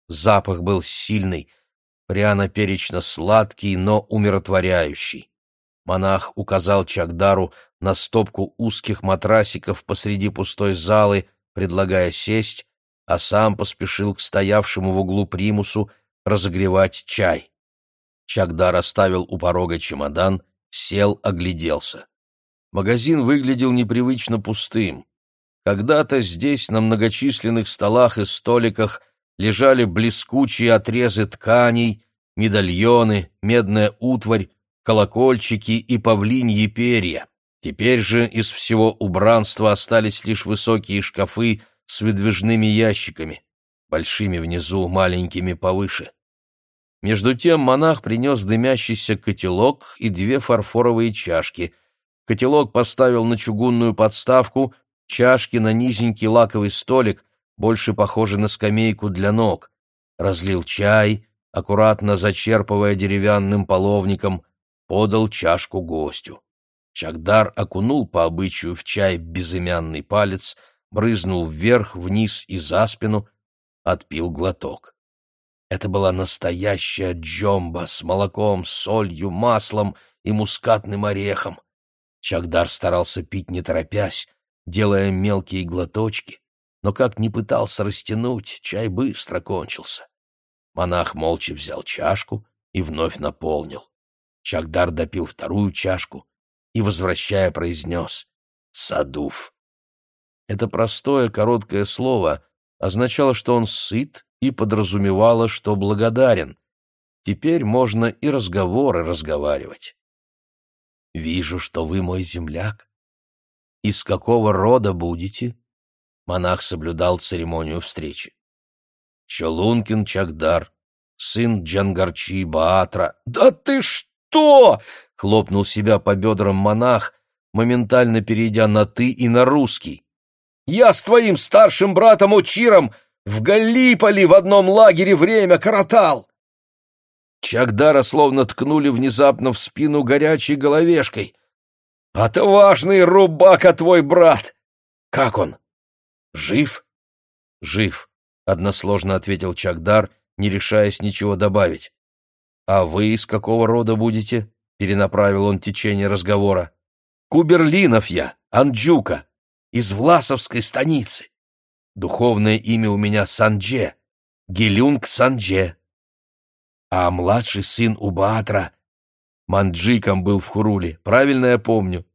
Запах был сильный, пряно-перечно-сладкий, но умиротворяющий. Монах указал Чагдару на стопку узких матрасиков посреди пустой залы, предлагая сесть, а сам поспешил к стоявшему в углу примусу разогревать чай. Чагдар оставил у порога чемодан, сел, огляделся. Магазин выглядел непривычно пустым. Когда-то здесь на многочисленных столах и столиках лежали блескучие отрезы тканей, медальоны, медная утварь, колокольчики и павлиньи перья. Теперь же из всего убранства остались лишь высокие шкафы с выдвижными ящиками, большими внизу, маленькими повыше. Между тем монах принес дымящийся котелок и две фарфоровые чашки. Котелок поставил на чугунную подставку, чашки на низенький лаковый столик, больше похожий на скамейку для ног. Разлил чай, аккуратно зачерпывая деревянным половником, подал чашку гостю. Чагдар окунул по обычаю в чай безымянный палец, брызнул вверх, вниз и за спину, отпил глоток. Это была настоящая джомба с молоком, солью, маслом и мускатным орехом. Чагдар старался пить не торопясь, делая мелкие глоточки, но как ни пытался растянуть, чай быстро кончился. Монах молча взял чашку и вновь наполнил. Чагдар допил вторую чашку и, возвращая, произнес «Садув». Это простое короткое слово означало, что он сыт, и подразумевало, что благодарен. Теперь можно и разговоры разговаривать. «Вижу, что вы мой земляк. Из какого рода будете?» Монах соблюдал церемонию встречи. Чолункин Чагдар, сын Джангарчи Баатра. «Да ты что!» — хлопнул себя по бедрам монах, моментально перейдя на «ты» и на русский. «Я с твоим старшим братом Учиром в Галлиполи в одном лагере время коротал!» Чагдара словно ткнули внезапно в спину горячей головешкой. «Отважный рубака твой брат! Как он? Жив?» «Жив», — односложно ответил Чагдар, не решаясь ничего добавить. «А вы из какого рода будете?» — перенаправил он течение разговора. «Куберлинов я, Анджука, из Власовской станицы. Духовное имя у меня Сандже, Гелюнг Сандже. А младший сын Убаатра Манджиком был в Хуруле, правильно я помню?»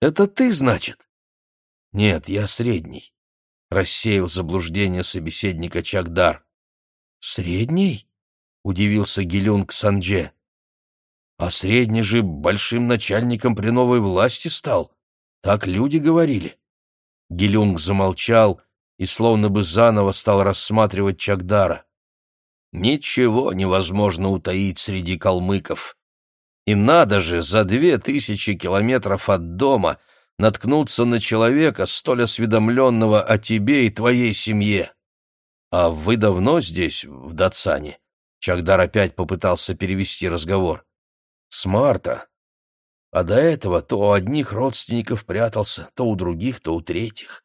«Это ты, значит?» «Нет, я средний», — рассеял заблуждение собеседника Чагдар. «Средний?» — удивился Гелюнг Сандже. «А средний же большим начальником при новой власти стал. Так люди говорили». Гелюнг замолчал и словно бы заново стал рассматривать Чагдара. «Ничего невозможно утаить среди калмыков. И надо же, за две тысячи километров от дома — наткнуться на человека, столь осведомленного о тебе и твоей семье. А вы давно здесь, в Датсане? Чагдар опять попытался перевести разговор. С марта. А до этого то у одних родственников прятался, то у других, то у третьих.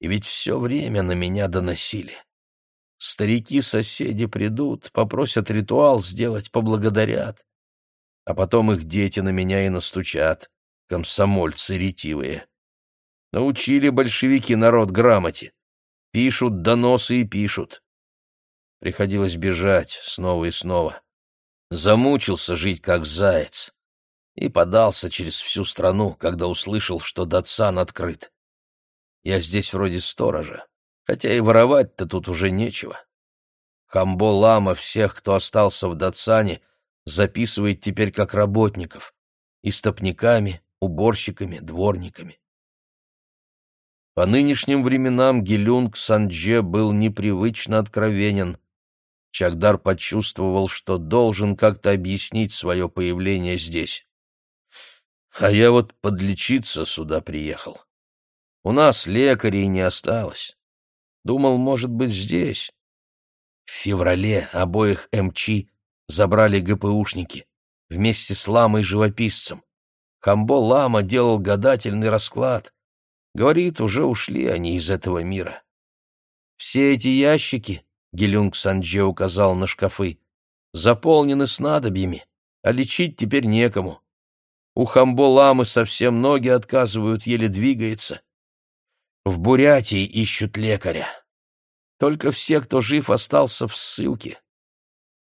И ведь все время на меня доносили. Старики-соседи придут, попросят ритуал сделать, поблагодарят. А потом их дети на меня и настучат комсомольцы ретивые. Научили большевики народ грамоте. Пишут доносы и пишут. Приходилось бежать снова и снова. Замучился жить как заяц. И подался через всю страну, когда услышал, что Датсан открыт. Я здесь вроде сторожа, хотя и воровать-то тут уже нечего. Хамбо-лама всех, кто остался в Датсане, записывает теперь как работников, истопниками, уборщиками, дворниками. По нынешним временам Гелюнг Сандже был непривычно откровенен. Чагдар почувствовал, что должен как-то объяснить свое появление здесь. А я вот подлечиться сюда приехал. У нас лекарей не осталось. Думал, может быть, здесь. В феврале обоих МЧ забрали ГПУшники вместе с ламой-живописцем. Хамбо Лама делал гадательный расклад. Говорит, уже ушли они из этого мира. Все эти ящики, Гелюнг Сандже указал на шкафы, заполнены снадобьями, а лечить теперь некому. У Хамбо Ламы совсем ноги отказывают, еле двигается. В Бурятии ищут лекаря. Только все, кто жив, остался в ссылке.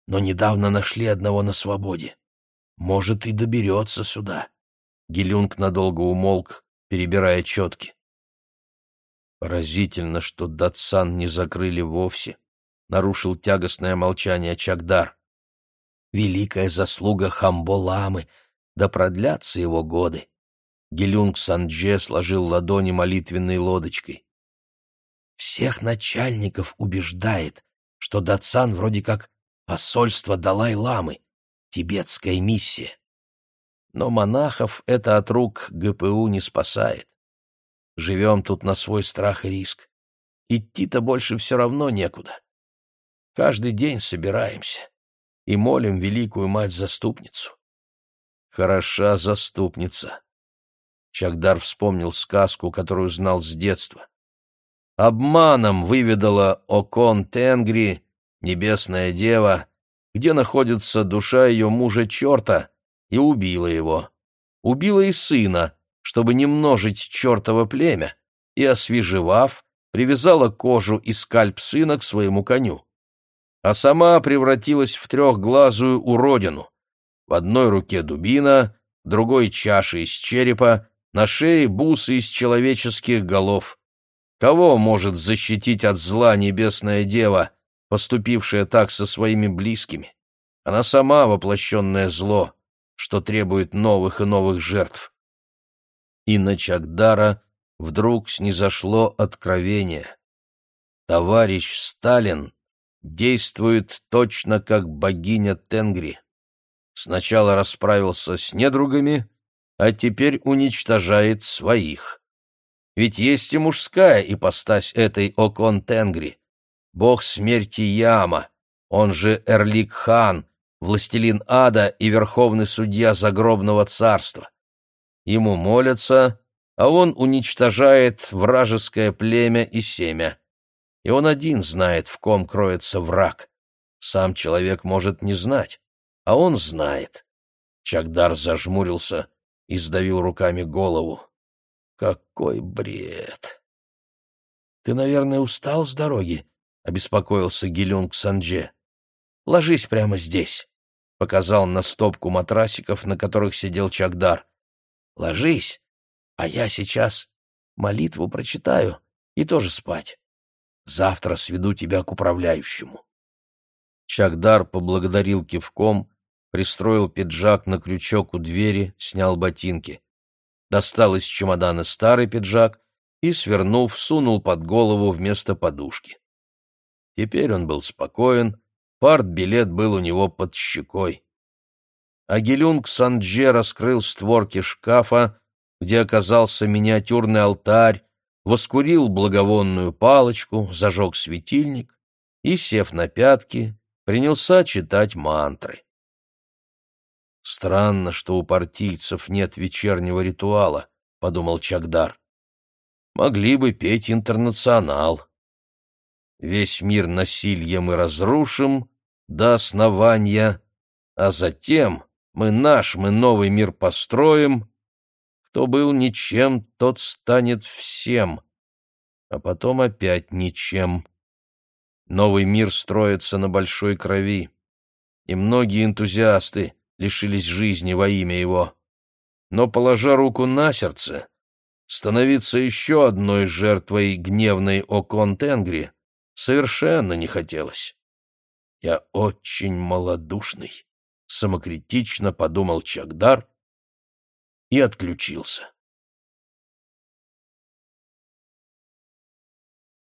Но недавно нашли одного на свободе. Может, и доберется сюда. Гелюнг надолго умолк, перебирая четки. Поразительно, что Датсан не закрыли вовсе, нарушил тягостное молчание Чагдар. Великая заслуга Хамболамы, да продлятся его годы. Гелюнг Сандже сложил ладони молитвенной лодочкой. Всех начальников убеждает, что Датсан вроде как посольство Далай-ламы, тибетская миссия. Но монахов это от рук ГПУ не спасает. Живем тут на свой страх и риск. Идти-то больше все равно некуда. Каждый день собираемся и молим великую мать-заступницу. Хороша заступница. Чагдар вспомнил сказку, которую знал с детства. Обманом выведала Окон Тенгри, небесная дева, где находится душа ее мужа-черта, и убила его. Убила и сына, чтобы не множить чертово племя, и, освежевав, привязала кожу и скальп сына к своему коню. А сама превратилась в трехглазую уродину. В одной руке дубина, другой чаша из черепа, на шее бусы из человеческих голов. Кого может защитить от зла небесная дева, поступившая так со своими близкими? Она сама воплощенное зло, что требует новых и новых жертв. И на Чагдара вдруг снизошло откровение. Товарищ Сталин действует точно как богиня Тенгри. Сначала расправился с недругами, а теперь уничтожает своих. Ведь есть и мужская ипостась этой Окон Тенгри, бог смерти Яма, он же Эрлик-хан, властелин ада и верховный судья загробного царства. Ему молятся, а он уничтожает вражеское племя и семя. И он один знает, в ком кроется враг. Сам человек может не знать, а он знает. Чагдар зажмурился и сдавил руками голову. Какой бред! Ты, наверное, устал с дороги? — обеспокоился Гилюнг Сандже. «Ложись прямо здесь», — показал на стопку матрасиков, на которых сидел Чагдар. Ложись, а я сейчас молитву прочитаю и тоже спать. Завтра сведу тебя к управляющему. Чагдар поблагодарил кивком, пристроил пиджак на крючок у двери, снял ботинки. Достал из чемодана старый пиджак и, свернув, сунул под голову вместо подушки. Теперь он был спокоен, партбилет был у него под щекой. Агилюнг Сандже раскрыл створки шкафа, где оказался миниатюрный алтарь, воскурил благовонную палочку, зажег светильник и, сев на пятки, принялся читать мантры. «Странно, что у партийцев нет вечернего ритуала», — подумал Чагдар. «Могли бы петь интернационал. Весь мир насильем мы разрушим до основания, а затем мы наш, мы новый мир построим. Кто был ничем, тот станет всем, а потом опять ничем. Новый мир строится на большой крови, и многие энтузиасты лишились жизни во имя его. Но, положа руку на сердце, становиться еще одной жертвой гневной Окон Тенгри совершенно не хотелось. «Я очень малодушный», — самокритично подумал Чагдар и отключился.